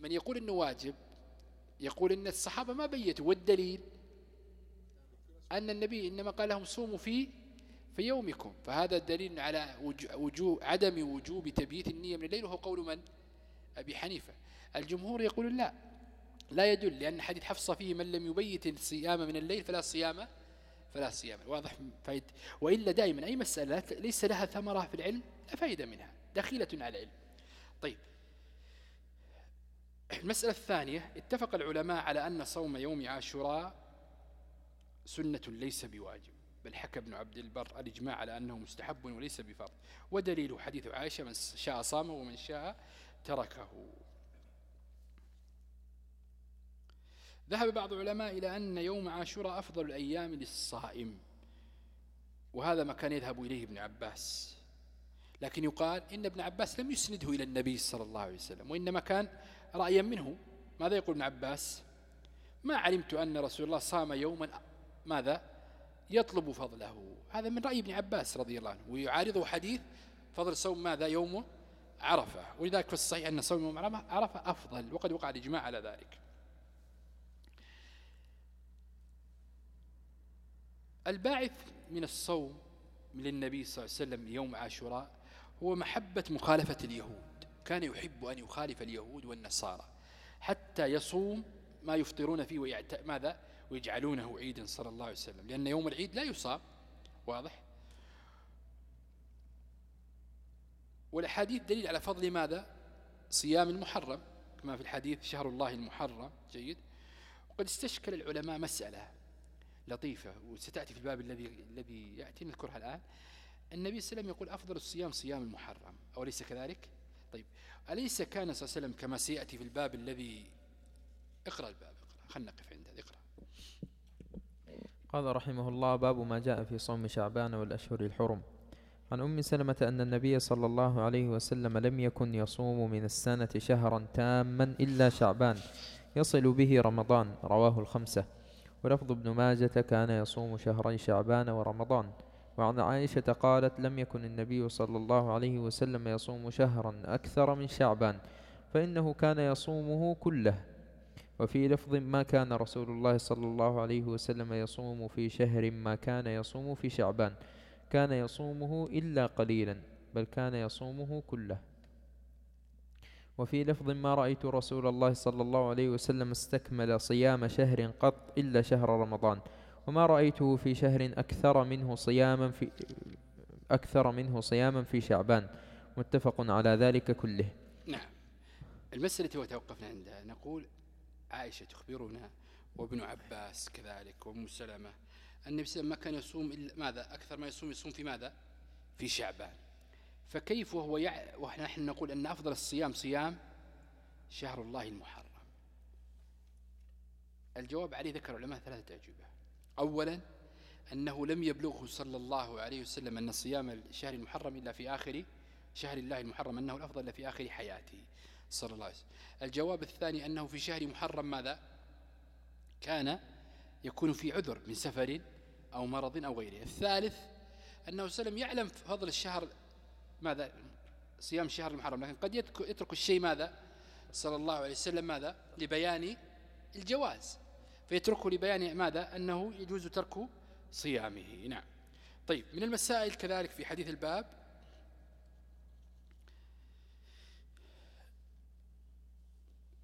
من يقول إنه واجب يقول إن الصحابة ما بيتوا. والدليل؟ أن النبي إنما قال لهم صوموا في في يومكم. فهذا دليل على وجوب عدم وجوب تبييت النية من الليل وهو قول من؟ أبي حنيفة. الجمهور يقولون لا. لا يدل لأن حديث حفصة فيه من لم يبيت الصيام من الليل فلا صيام فلا صيام. واضح فايد. وإلا دائما أي مسألة ليس لها ثمرة في العلم لا فائدة منها. دخيلة على العلم. طيب. المسألة الثانية اتفق العلماء على أن صوم يوم عاشوراء سنة ليس بواجب. بل حكى ابن عبد البر الإجماع على أنه مستحب وليس بفرض. ودليل حديث عائشة من شاء صامه ومن شاء تركه. ذهب بعض العلماء إلى أن يوم عاشوراء أفضل الأيام للصائم. وهذا ما كان يذهب إليه ابن عباس. لكن يقال إن ابن عباس لم يسنده إلى النبي صلى الله عليه وسلم وإنما كان رأيا منه. ماذا يقول ابن عباس؟ ما علمت أن رسول الله صام يوما. ماذا؟ يطلب فضله. هذا من رأي ابن عباس رضي الله عنه ويعارضه حديث فضل صوم ماذا؟ يوم عرفة. ولذلك في الصحيح أن صوم يوم عرفة أفضل وقد وقع الإجماع على ذلك. الباعث من الصوم للنبي صلى الله عليه وسلم يوم عاشوراء هو محبة مخالفة اليهود. كان يحب أن يخالف اليهود والنصارى حتى يصوم ما يفطرون فيه ويعت... ماذا؟ ويجعلونه عيدا صلى الله عليه وسلم. لأن يوم العيد لا يصام واضح؟ والحديث دليل على فضل ماذا؟ صيام المحرم كما في الحديث شهر الله المحرم. جيد. وقد استشكل العلماء مسألة لطيفة وستأتي في الباب الذي الذي يأتي نذكرها الآن. النبي صلى الله عليه وسلم يقول أفضل الصيام صيام المحرم أوليس كذلك؟ طيب. أليس كان صلى الله عليه وسلم كما سيأتي في الباب الذي اقرأ الباب اقرأ خلنا نقف عند هذا اقرأ قال رحمه الله باب ما جاء في صوم شعبان والأشهر الحرم. عن أم سلمة أن النبي صلى الله عليه وسلم لم يكن يصوم من السنة شهرا تاما إلا شعبان يصل به رمضان. رواه الخمسة. ولفظ ابن ماجة كان يصوم شهري شعبان ورمضان. وعن عائشة قالت لم يكن النبي صلى الله عليه وسلم يصوم شهرا أكثر من شعبان فإنه كان يصومه كله. وفي لفظ ما كان رسول الله صلى الله عليه وسلم يصوم في شهر ما كان يصوم في شعبان. كان يصومه إلا قليلا بل كان يصومه كله. وفي لفظ ما رأيت رسول الله صلى الله عليه وسلم استكمل صيام شهر قط إلا شهر رمضان. وما رأيته في شهر أكثر منه صياما في أكثر منه صياما في شعبان. متفق على ذلك كله. نعم. المسألة التي توقفنا عندها نقول عائشة تخبرنا وابن عباس كذلك وأم سلمة. النبي صلى الله عليه وسلم ما كان يصوم إلا ماذا؟ أكثر ما يصوم يصوم في ماذا؟ في شعبان. فكيف وهو يع... ونحن نقول أن أفضل الصيام صيام شهر الله المحرم. الجواب عليه ذكر العلماء ثلاثة أجوبة. أولا أنه لم يبلغه صلى الله عليه وسلم أن صيام الشهر المحرم إلا في آخر شهر الله المحرم أنه الأفضل إلا في آخر حياته. صلى الله عليه وسلم. الجواب الثاني أنه في شهر محرم ماذا؟ كان يكون في عذر من سفر أو مرض أو غيره. الثالث أنه سلم يعلم فضل الشهر ماذا؟ صيام شهر المحرم لكن قد يترك الشيء ماذا؟ صلى الله عليه وسلم ماذا؟ لبيان الجواز. فيتركه لبيان ماذا؟ أنه يجوز ترك صيامه. نعم. طيب من المسائل كذلك في حديث الباب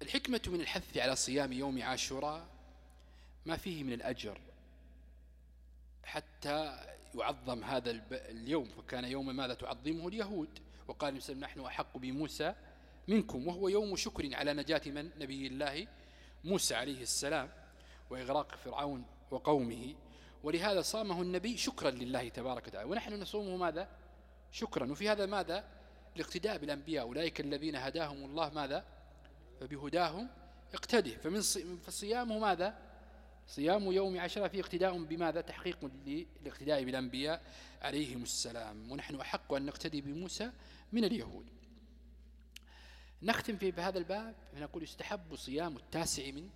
الحكمة من الحث على صيام يوم عاشوراء ما فيه من الأجر حتى يعظم هذا اليوم. فكان يوم ماذا تعظمه اليهود؟ وقال وسلم نحن أحق بموسى منكم. وهو يوم شكر على نجاة من؟ نبي الله موسى عليه السلام وإغراق فرعون وقومه. ولهذا صامه النبي شكرا لله تبارك وتعالى. ونحن نصومه ماذا؟ شكرا. وفي هذا ماذا؟ الاقتداء بالأنبياء. أولئك الذين هداهم الله ماذا؟ فبهداهم اقتده فمن فصيامه ماذا؟ صيام يوم عشرة فيه اقتداء بماذا؟ تحقيق للاقتداء بالأنبياء عليهم السلام. ونحن أحق أن نقتدي بموسى من اليهود. نختم في هذا الباب نقول يستحب صيام التاسع من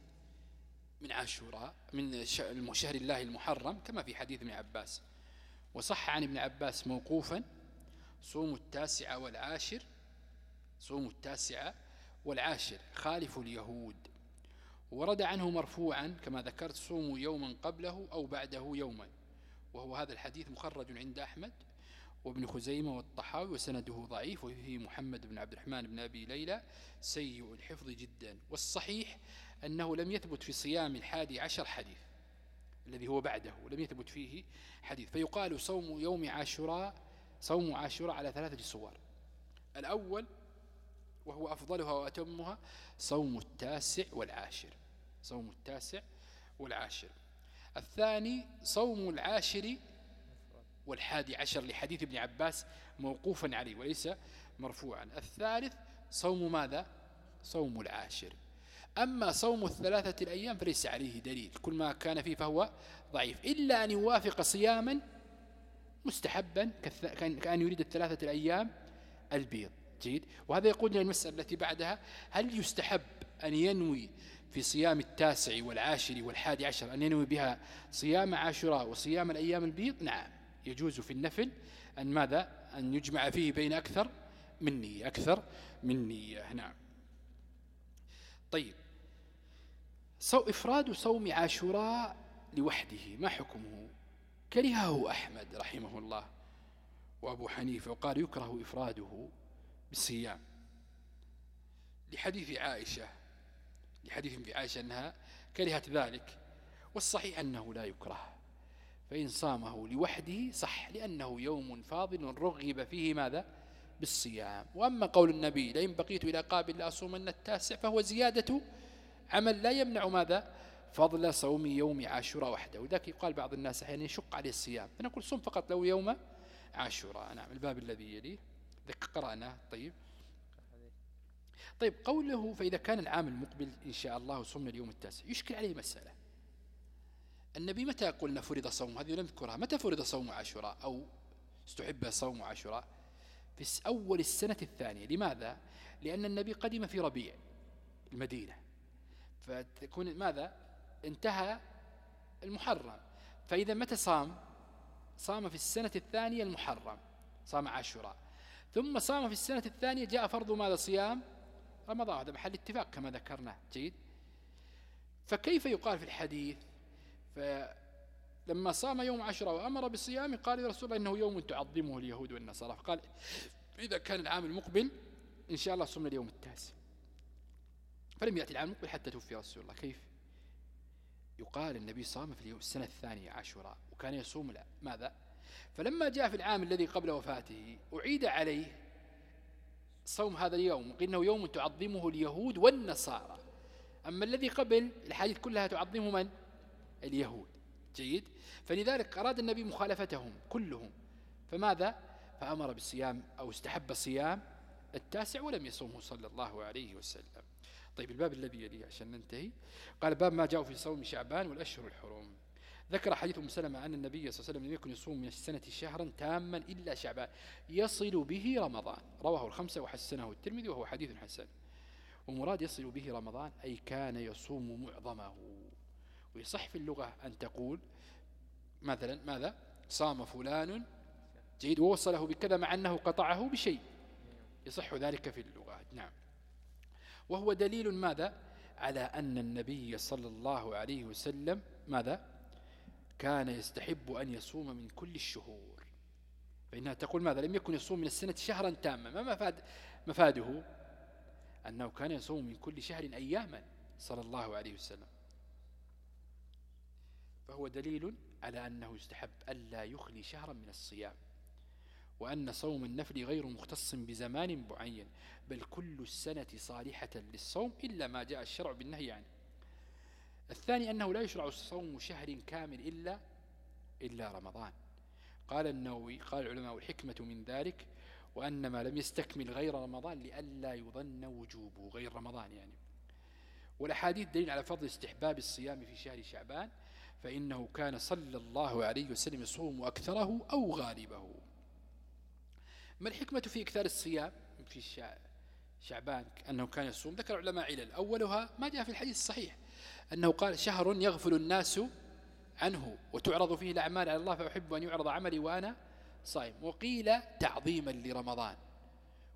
من عاشوراء من شهر الله المحرم كما في حديث ابن عباس. وصح عن ابن عباس موقوفا صوم التاسع والعاشر صوم التاسع والعاشر خالف اليهود. ورد عنه مرفوعا كما ذكرت صوموا يوما قبله أو بعده يوما. وهو هذا الحديث مخرج عند أحمد وابن خزيمة والطحاوي وسنده ضعيف وفيه محمد بن عبد الرحمن بن أبي ليلى سيء الحفظ جدا. والصحيح أنه لم يثبت في صيام الحادي عشر حديث الذي هو بعده لم يثبت فيه حديث. فيقال صوم يوم عاشوراء صوم عاشوراء على ثلاثة صور. الأول وهو أفضلها وأتمها صوم التاسع والعاشر. صوم التاسع والعاشر. الثاني صوم العاشر والحادي عشر لحديث ابن عباس موقوفا عليه وليس مرفوعا. الثالث صوم ماذا؟ صوم العاشر. أما صوم الثلاثة الأيام فليس عليه دليل. كل ما كان فيه فهو ضعيف. إلا أن يوافق صياما مستحبا كأن يريد الثلاثة الأيام البيض. جيد وهذا يقودنا المسألة التي بعدها هل يستحب أن ينوي في صيام التاسع والعاشر والحادي عشر أن ينوي بها صيام عاشوراء وصيام الأيام البيض؟ نعم يجوز في النفل. أن ماذا؟ أن يجمع فيه بين أكثر من نية أكثر من نية نعم. طيب. صو إفراد صوم عاشوراء لوحده ما حكمه؟ كرهه أحمد رحمه الله. وأبو حنيفة وقال يكره إفراده. بالصيام. لحديث عائشة لحديث في عائشة أنها كرهت ذلك والصحيح أنه لا يكره. فإن صامه لوحده صح لأنه يوم فاضل رغب فيه ماذا؟ بالصيام. وأما قول النبي لئن بقيت إلى قابل لأصومن التاسع فهو زيادة عمل لا يمنع ماذا؟ فضل صوم يوم عاشوراء وحده. وذاك يقال بعض الناس أحيانا يشق عليه الصيام. فنقول صوم فقط لو يوم عاشوراء. نعم الباب الذي يليه. قرأناه طيب. طيب قوله فإذا كان العام المقبل إن شاء الله صمنا اليوم التاسع يشكل عليه مسألة. النبي متى قلنا فرض صوم؟ هذه لم نذكرها متى فرض صوم عاشوراء؟ أو استحب صوم عاشوراء؟ في أول السنة الثانية. لماذا؟ لأن النبي قدم في ربيع المدينة. فتكون ماذا؟ انتهى المحرم. فإذا متى صام؟ صام في السنة الثانية المحرم. صام عاشوراء. ثم صام في السنة الثانية جاء فرض ماذا؟ صيام رمضان. هذا محل اتفاق كما ذكرنا. جيد. فكيف يقال في الحديث؟ فلما صام يوم عشرة وأمر بالصيام قال يا رسول الله إنه يوم تعظمه اليهود والنصارى. فقال إذا كان العام المقبل إن شاء الله صمنا اليوم التاسع. فلم يأتي العام المقبل حتى توفي رسول الله. كيف؟ يقال النبي صام في اليوم السنة الثانية عاشوراء وكان يصوم لا. ماذا؟ فلما جاء في العام الذي قبل وفاته أعيد عليه صوم هذا اليوم إنه يوم تعظمه اليهود والنصارى. أما الذي قبل الحديث كلها تعظمه من؟ اليهود. جيد؟ فلذلك أراد النبي مخالفتهم كلهم. فماذا؟ فأمر بالصيام أو استحب الصيام التاسع ولم يصومه صلى الله عليه وسلم. طيب الباب الذي يليه عشان ننتهي. قال باب ما جاء في صوم شعبان والأشهر الحرم. ذكر حديث أم سلمة أن النبي صلى الله عليه وسلم لم يكن يصوم من السنة شهرا تاما إلا شعبان يصل به رمضان. رواه الخمسة وحسنه الترمذي وهو حديث حسن. ومراد يصل به رمضان أي كان يصوم معظمه. ويصح في اللغة أن تقول مثلا ماذا؟ صام فلان جيد ووصله بكذا مع أنه قطعه بشيء. يصح ذلك في اللغة. نعم. وهو دليل ماذا؟ على أن النبي صلى الله عليه وسلم ماذا؟ كان يستحب أن يصوم من كل الشهور. فإنها تقول ماذا؟ لم يكن يصوم من السنة شهرا تاما. ما مفاد مفاده؟ أنه كان يصوم من كل شهر أياما صلى الله عليه وسلم. فهو دليل على أنه يستحب ألا يخلي شهرا من الصيام وأن صوم النفل غير مختص بزمان معين بل كل السنة صالحة للصوم إلا ما جاء الشرع بالنهي عنه. الثاني أنه لا يشرع صوم شهر كامل إلا إلا رمضان. قال النووي قال العلماء الحكمة من ذلك وأن ما لم يستكمل غير رمضان لئلا يظن وجوبه غير رمضان يعني. والأحاديث دليل على فضل استحباب الصيام في شهر شعبان فإنه كان صلى الله عليه وسلم يصوم أكثره أو غالبه. ما الحكمة في إكثار الصيام في شعبان؟ أنه كان يصوم. ذكر علماء علل. أولها ما جاء في الحديث الصحيح. أنه قال شهر يغفل الناس عنه وتعرض فيه الأعمال على الله فأحب أن يعرض عملي وأنا صائم. وقيل تعظيما لرمضان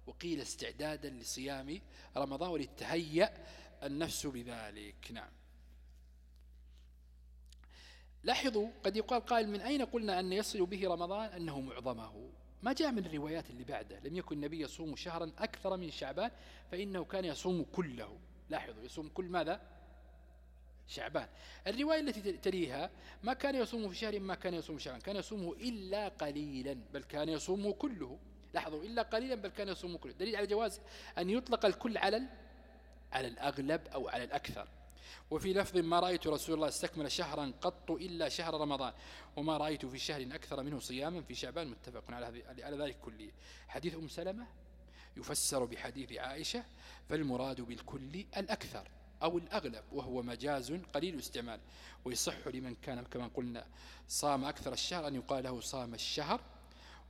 وقيل استعدادا لصيام رمضان ولتهيأ النفس بذلك. نعم. لاحظوا قد يقال قائل من أين قلنا أن يصل به رمضان؟ أنه معظمه. ما جاء من الروايات اللي بعده. لم يكن النبي يصوم شهرا أكثر من شعبان فإنه كان يصوم كله. لاحظوا يصوم كل ماذا؟ شعبان. الرواية التي تليها ما كان يصوم في شهر ما كان يصوم شعبان كان يصومه إلا قليلا بل كان يصومه كله. لاحظوا إلا قليلا بل كان يصومه كله. دليل على جواز أن يطلق الكل على على الأغلب أو على الأكثر. وفي لفظ ما رأيت رسول الله استكمل شهرا قط إلا شهر رمضان وما رأيت في شهر أكثر منه صياما في شعبان متفق على, على ذلك كله. حديث أم سلمة يفسر بحديث عائشة فالمراد بالكل الأكثر. أو الأغلب وهو مجاز قليل استعمال ويصح لمن كان كما قلنا صام أكثر الشهر أن يقال له صام الشهر.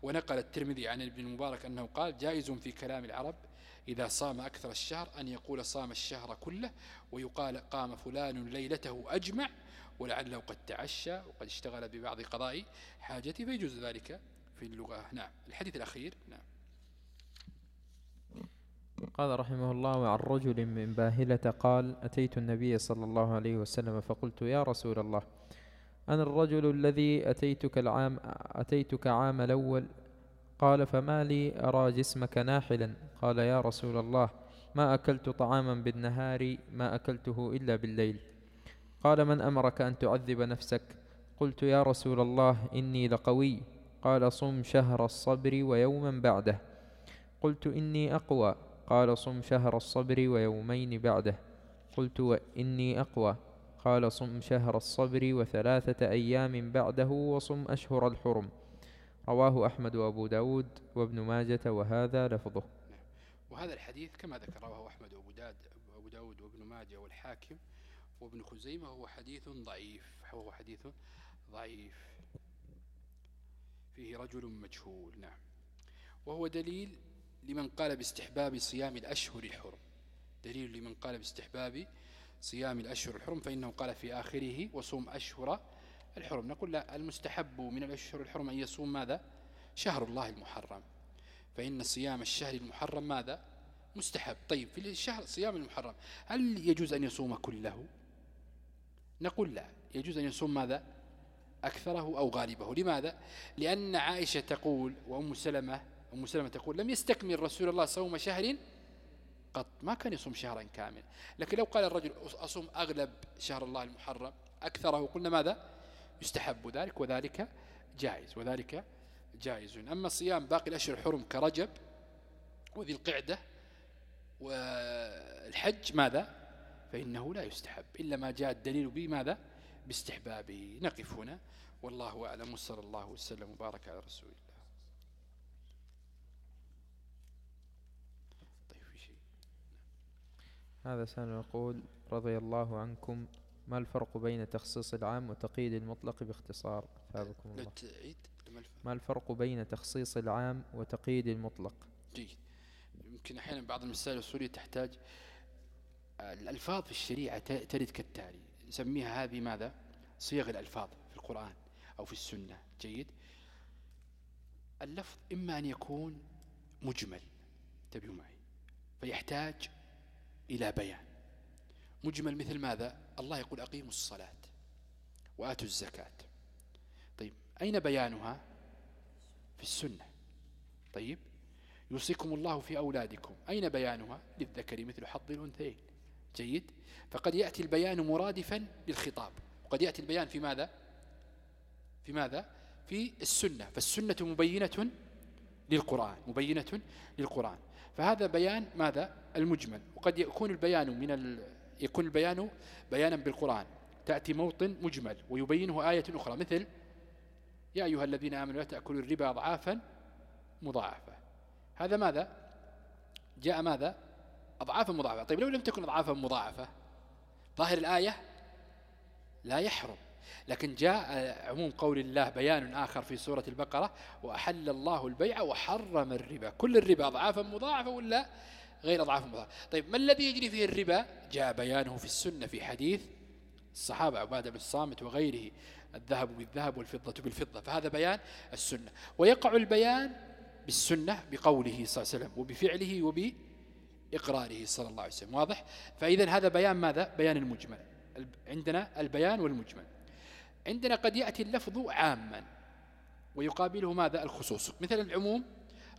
ونقل الترمذي عن ابن المبارك أنه قال جائز في كلام العرب إذا صام أكثر الشهر أن يقول صام الشهر كله ويقال قام فلان ليلته أجمع ولعله قد تعشى وقد اشتغل ببعض قضاء حاجته فيجوز ذلك في اللغة. نعم. الحديث الأخير نعم. قال رحمه الله عن رجل من باهلة قال أتيت النبي صلى الله عليه وسلم فقلت يا رسول الله أنا الرجل الذي أتيتك العام أتيتك عام الأول؟ قال فما لي أرى جسمك ناحلا قال يا رسول الله ما أكلت طعاما بالنهار ما أكلته إلا بالليل قال من أمرك أن تعذب نفسك؟ قلت يا رسول الله إني لقوي قال صم شهر الصبر ويوما بعده قلت إني أقوى قال صم شهر الصبر ويومين بعده. قلت وإني أقوى. قال صم شهر الصبر وثلاثة أيام بعده وصم أشهر الحرم. رواه أحمد وأبو داود وابن ماجة وهذا لفظه. وهذا الحديث كما ذكر رواه أحمد وأبو داود, وأبو داود وابن ماجة والحاكم وابن خزيمة هو حديث ضعيف. هو حديث ضعيف. فيه رجل مجهول. نعم. وهو دليل لمن قال باستحباب صيام الأشهر الحرم دليل لمن قال باستحباب صيام الأشهر الحرم فإنه قال في آخره وصوم أشهر الحرم. نقول لا المستحب من الأشهر الحرم أن يصوم ماذا؟ شهر الله المحرم. فإن صيام الشهر المحرم ماذا؟ مستحب. طيب في الشهر صيام المحرم هل يجوز أن يصوم كله؟ نقول لا يجوز أن يصوم ماذا؟ أكثره أو غالبه. لماذا؟ لأن عائشة تقول وأم سلمة أم سلمة تقول لم يستكمل رسول الله صوم شهر قط ما كان يصوم شهرا كامل لكن لو قال الرجل أصوم أغلب شهر الله المحرم أكثره قلنا ماذا؟ يستحب ذلك وذلك جائز وذلك جائز. أما صيام باقي الأشهر الحرم كرجب وذي القعدة والحج ماذا؟ فإنه لا يستحب. إلا ما جاء الدليل به ماذا؟ باستحبابه. نقف هنا. والله أعلم. وصلى الله وسلم وبارك على رسول الله طيب في شيء هذا سأل يقول رضي الله عنكم ما الفرق بين تخصيص العام وتقييد المطلق باختصار؟ ثابكم الله. ما الفرق؟ بين تخصيص العام وتقييد المطلق؟ جيد. يمكن أحيانا بعض المسائل الأصولية تحتاج الألفاظ في الشريعة ترد كالتالي. نسميها هذه ماذا؟ صيغ الألفاظ في القرآن أو في السنة. جيد؟ اللفظ إما أن يكون مجمل انتبهوا معي فيحتاج إلى بيان. مجمل مثل ماذا؟ الله يقول أقيموا الصلاة وآتوا الزكاة. طيب أين بيانها؟ في السنة. طيب يوصيكم الله في أولادكم. أين بيانها؟ للذكر مثل حظ الأنثيين. جيد. فقد يأتي البيان مرادفا للخطاب. وقد يأتي البيان في ماذا؟ في ماذا؟ في السنة. فالسنة مبينة للقرآن. مبينة للقرآن. فهذا بيان ماذا؟ المجمل. وقد يكون البيان من ال... يكون البيان بيانا بالقرآن. تأتي موطن مجمل ويبينه آية أخرى. مثل يا أيها الذين آمنوا لا تأكلوا الربا أضعافا مضاعفة. هذا ماذا؟ جاء ماذا؟ أضعافا مضاعفة. طيب لو لم تكن أضعافا مضاعفة ظاهر الآية لا يحرم. لكن جاء عموم قول الله بيان آخر في سورة البقرة وأحل الله البيع وحرم الربا. كل الربا أضعافا مضاعفة ولا غير أضعاف مضاعفة طيب ما الذي يجري فيه الربا؟ جاء بيانه في السنة في حديث الصحابة عبادة بن الصامت وغيره الذهب بالذهب والفضة بالفضة فهذا بيان السنة. ويقع البيان بالسنة بقوله صلى الله عليه وسلم وبفعله وبإقراره صلى الله عليه وسلم. واضح؟ فإذا هذا بيان ماذا؟ بيان المجمل. عندنا البيان والمجمل. عندنا قد يأتي اللفظ عاما ويقابله ماذا؟ الخصوص. مثل العموم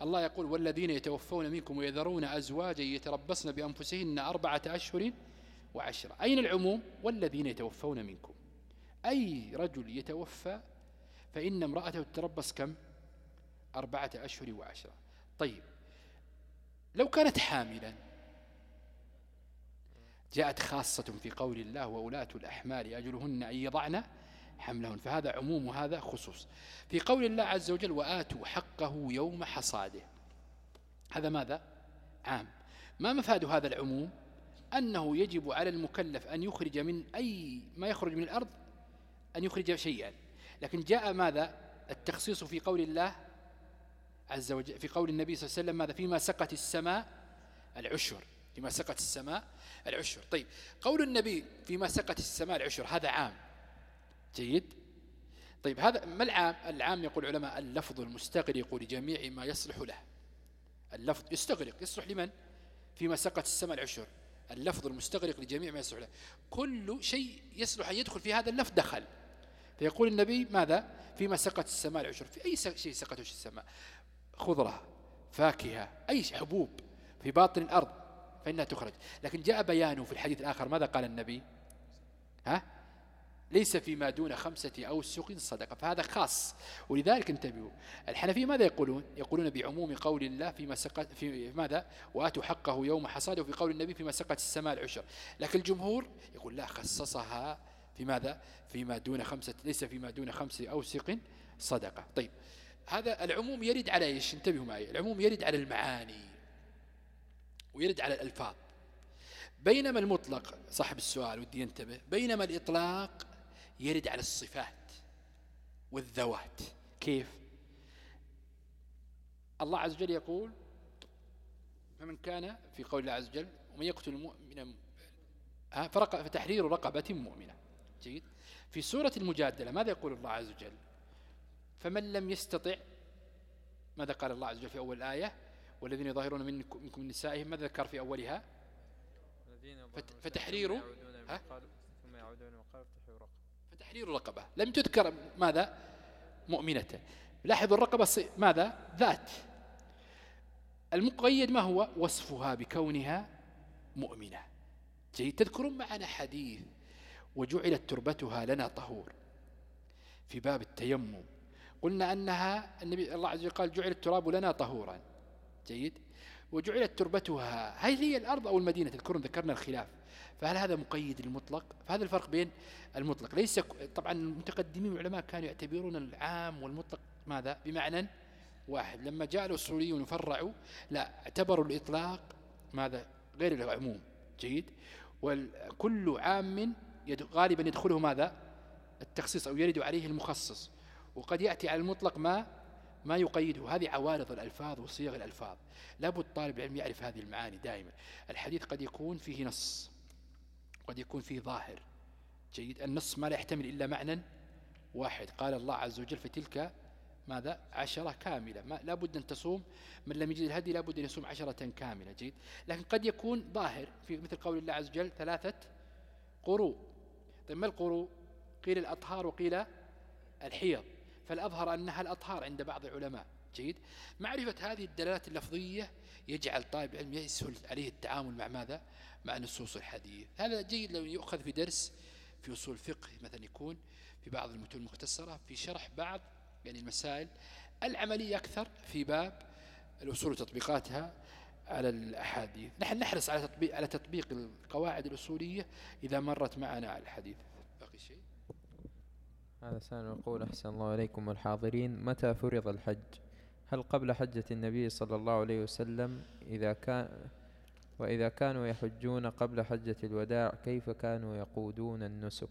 الله يقول والذين يتوفون منكم ويذرون أزواجا يتربصن بأنفسهن أربعة أشهر وعشرة أين العموم؟ والذين يتوفون منكم. أي رجل يتوفى فإن امرأته تتربص كم؟ أربعة أشهر وعشرة طيب لو كانت حاملا جاءت خاصة في قول الله وأولاة الأحمال أجلهن أن يضعن حملهن. فهذا عموم وهذا خصوص. في قول الله عز وجل وآتوا حقه يوم حصاده. هذا ماذا؟ عام. ما مفاد هذا العموم؟ أنه يجب على المكلف أن يخرج من أي ما يخرج من الأرض أن يخرج شيئا. لكن جاء ماذا؟ التخصيص في قول الله عز وجل في قول النبي صلى الله عليه وسلم ماذا؟ فيما سقت السماء العشر. فيما سقت السماء العشر. طيب. قول النبي فيما سقت السماء العشر هذا عام. جيد؟ طيب هذا ما العام؟ العام يقول علماء اللفظ المستغرق لجميع ما يصلح له. اللفظ يستغرق يصلح لمن؟ فيما سقت السماء العشر. اللفظ المستغرق لجميع ما يصلح له. كل شيء يصلح أن يدخل في هذا اللفظ دخل. فيقول النبي ماذا؟ فيما سقت السماء العشر. في أي شيء سقته السماء؟ خضرة فاكهة أي حبوب. في باطن الأرض فإنها تخرج. لكن جاء بيانه في الحديث الآخر ماذا قال النبي؟ ها؟ ليس فيما دون خمسة أو سوق صدقة فهذا خاص. ولذلك انتبهوا الحنفية ماذا يقولون؟ يقولون بعموم قول الله فيما سقط في ماذا؟ وآتوا حقه يوم حصاده وفي قول النبي فيما سقط السماء العشر. لكن الجمهور يقول لا خصصها في ماذا؟ فيما دون خمسة ليس فيما دون خمسة أو سق صدقة. طيب هذا العموم يرد على إيش؟ انتبهوا معي العموم يرد على المعاني ويرد على الألفاظ. بينما المطلق صاحب السؤال ودي ينتبه بينما الإطلاق يرد على الصفات والذوات. كيف؟ الله عز وجل يقول فمن كان في قول الله عز وجل ومن يقتل مؤمنا فتحرير رقبة مؤمنة. جيد. في سورة المجادلة ماذا يقول الله عز وجل؟ فمن لم يستطع ماذا قال الله عز وجل في أول الآية والذين يظاهرون منكم من نسائهم ماذا ذكر في أولها؟ فتحرير ثم يعودون وقال فتحرير رقبة فتحرير رقبة لم تذكر ماذا؟ مؤمنة. لاحظوا الرقبة ماذا؟ ذات. المقيد ما هو؟ وصفها بكونها مؤمنة. جيد. تذكرون معنا حديث وجعلت تربتها لنا طهور في باب التيمم. قلنا أنها النبي الله عز وجل قال جعل التراب لنا طهورا. جيد. وجعلت تربتها. هل هي الأرض أو المدينة؟ تذكرون ذكرنا الخلاف. فهل هذا مقيد المطلق؟ فهذا الفرق بين المطلق. ليس طبعا المتقدمين العلماء كانوا يعتبرون العام والمطلق ماذا؟ بمعنى واحد. لما جاء الأصوليون يفرعوا لا اعتبروا الإطلاق ماذا؟ غير العموم. جيد. وكل عام غالبا يدخله ماذا؟ التخصيص أو يرد عليه المخصص. وقد يأتي على المطلق ما ما يقيده. هذه عوارض الألفاظ وصيغ الألفاظ. لابد طالب العلم يعرف هذه المعاني دائما. الحديث قد يكون فيه نص. قد يكون فيه ظاهر. جيد. النص ما لا يحتمل إلا معنى واحد. قال الله عز وجل في تلك ماذا؟ عشرة كاملة. ما لابد أن تصوم. من لم يجد الهدي لابد أن يصوم عشرة كاملة. جيد. لكن قد يكون ظاهر في مثل قول الله عز وجل ثلاثة قروء طيب ما القروء قيل الأطهار وقيل الحيض. فالأظهر أنها الأطهار عند بعض العلماء. جيد. معرفة هذه الدلالات اللفظية يجعل طالب العلم يسهل عليه التعامل مع ماذا؟ مع نصوص الحديث. هذا جيد لو يؤخذ في درس في أصول الفقه مثلا يكون في بعض المتون المختصرة في شرح بعض يعني المسائل العملية أكثر في باب الأصول وتطبيقاتها على الأحاديث. نحن نحرص على تطبيق, على تطبيق القواعد الأصولية إذا مرت معنا على الحديث. باقي شيء؟ هذا سائل يقول أحسن الله عليكم الحاضرين متى فرض الحج؟ هل قبل حجة النبي صلى الله عليه وسلم إذا كان وإذا كانوا يحجون قبل حجة الوداع كيف كانوا يقودون النسك؟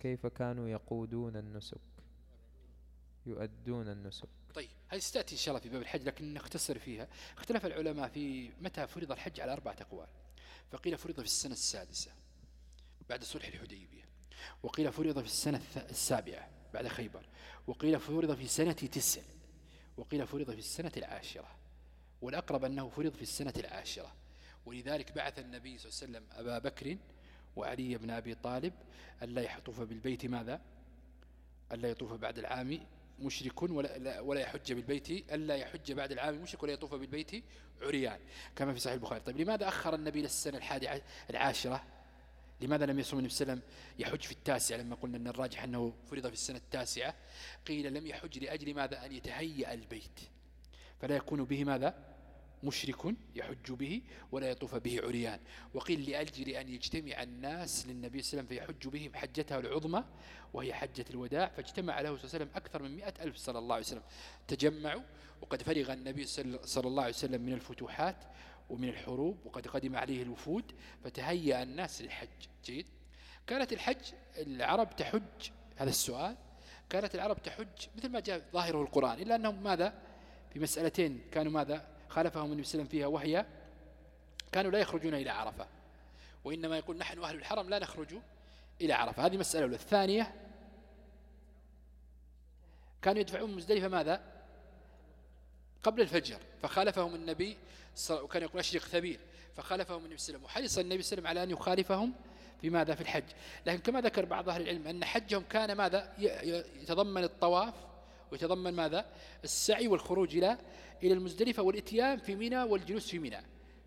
كيف كانوا يقودون النسك؟ يؤدون النسك. طيب هذه ستأتي إن شاء الله في باب الحج لكن نختصر فيها. اختلف العلماء في متى فرض الحج على أربعة أقوال. فقيل فرض في السنة السادسة بعد صلح الحديبية وقيل فرض في السنة السابعة بعد خيبر. وقيل فرض في سنة تسع. وقيل فرض في السنة العاشرة. والأقرب أنه فرض في السنة العاشرة. ولذلك بعث النبي صلى الله عليه وسلم أبا بكر وعلي بن أبي طالب ألا يحطف بالبيت ماذا؟ ألا يطوف بعد العام مشرك ولا, ولا يحج بالبيت. ألا يحج بعد العام مشرك ولا يطوف بالبيت عريان. كما في صحيح البخاري. طيب لماذا أخر النبي للسنة الحادية العاشرة؟ لماذا لم يصوم النبي صلى الله عليه وسلم؟ يحج في التاسعة لما قلنا أن الراجح أنه فرض في السنة التاسعة قيل لم يحج لأجل ماذا؟ أن يتهيأ البيت. فلا يكون به ماذا؟ مشرك يحج به ولا يطوف به عريان. وقيل لأجل أن يجتمع الناس للنبي صلى الله عليه وسلم فيحج بهم حجته العظمى وهي حجة الوداع فاجتمع له صلى الله عليه وسلم أكثر من مئة ألف صلى الله عليه وسلم. تجمعوا وقد فرغ النبي صلى الله عليه وسلم من الفتوحات ومن الحروب وقد قدم عليه الوفود فتهيأ الناس للحج. جيد. كانت الحج العرب تحج هذا السؤال. كانت العرب تحج مثل ما جاء ظاهره القرآن إلا أنهم ماذا؟ في مسألتين كانوا ماذا؟ خالفهم النبي صلى الله عليه وسلم فيها وهي كانوا لا يخرجون إلى عرفة. وإنما يقول نحن أهل الحرم لا نخرج إلى عرفة. هذه مسألة. الأولى الثانية كانوا يدفعون مزدلفة ماذا؟ قبل الفجر فخالفهم النبي وكان يقول أشرق ثبير فخالفهم النبي صلى الله عليه وسلم. وحرص النبي صلى الله عليه وسلم على أن يخالفهم في ماذا؟ في الحج. لكن كما ذكر بعض أهل العلم أن حجهم كان ماذا؟ يتضمن الطواف ويتضمن ماذا؟ السعي والخروج إلى إلى المزدلفة والإتيان في منى والجلوس في منى.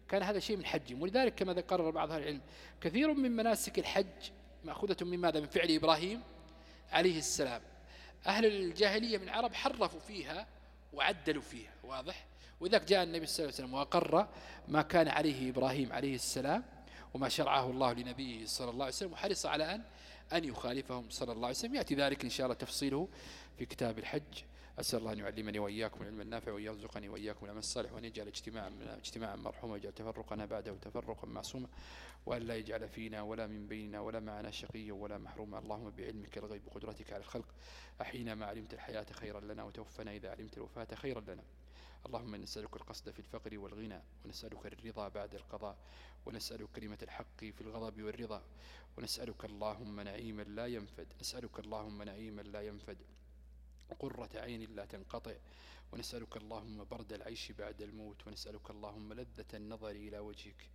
كان هذا شيء من حجهم. ولذلك كما ذكر بعض أهل العلم كثير من مناسك الحج مأخوذة من ماذا؟ من فعل إبراهيم عليه السلام. أهل الجاهلية من العرب حرفوا فيها وعدلوا فيها واضح؟ وذلك جاء النبي صلى الله عليه وسلم وأقر ما كان عليه إبراهيم عليه السلام وما شرعه الله لنبيه صلى الله عليه وسلم وحرص على أن أن يخالفهم صلى الله عليه وسلم. يأتي ذلك إن شاء الله تفصيله في كتاب الحج. أسأل الله أن يعلمني وإياكم العلم النافع وأن يرزقني وإياكم العمل الصالح وأن يجعل اجتماعا اجتماعا مرحوما ويجعل تفرقنا بعده تفرقا معصوما وأن لا يجعل فينا ولا من بيننا ولا معنا شقيا ولا محروما. اللهم بعلمك الغيب وقدرتك على الخلق أحينا ما علمت الحياة خيرا لنا وتوفنا إذا علمت الوفاة خيرا لنا. اللهم نسألك القصد في الفقر والغنى ونسألك الرضا بعد القضاء ونسألك كلمة الحق في الغضب والرضا ونسألك اللهم نعيما لا ينفد نسألك اللهم نعيما لا ينفد وقرة عين لا تنقطع ونسألك اللهم برد العيش بعد الموت ونسألك اللهم لذة النظر إلى وجهك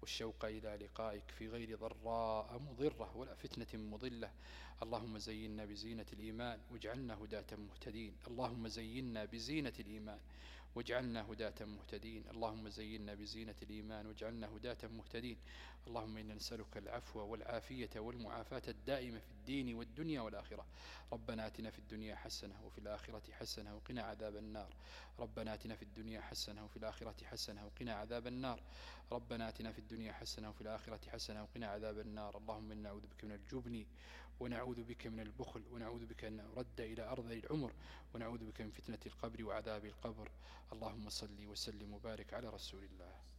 والشوق إلى لقائك في غير ضراء مضرة ولا فتنة مضلة. اللهم زينا بزينة الإيمان واجعلنا هداة مهتدين. اللهم زينا بزينة الإيمان واجعلنا هداة مهتدين. اللهم زينا بزينة الإيمان واجعلنا هداة مهتدين. اللهم إنا نسألك العفو والعافية والمعافاة الدائمة في الدين والدنيا والآخرة. ربنا آتنا في الدنيا حسنة وفي الآخرة حسنة وقنا عذاب النار. ربنا آتنا في الدنيا حسنة وفي الآخرة حسنة وقنا عذاب النار. ربنا آتنا في الدنيا حسنة وفي الآخرة حسنة وقنا عذاب النار. اللهم إنا نعوذ بك من الجبن ونعوذ بك من البخل ونعوذ بك أن نرد إلى أرض العمر ونعوذ بك من فتنة القبر وعذاب القبر. اللهم صل وسلم وبارك على رسول الله.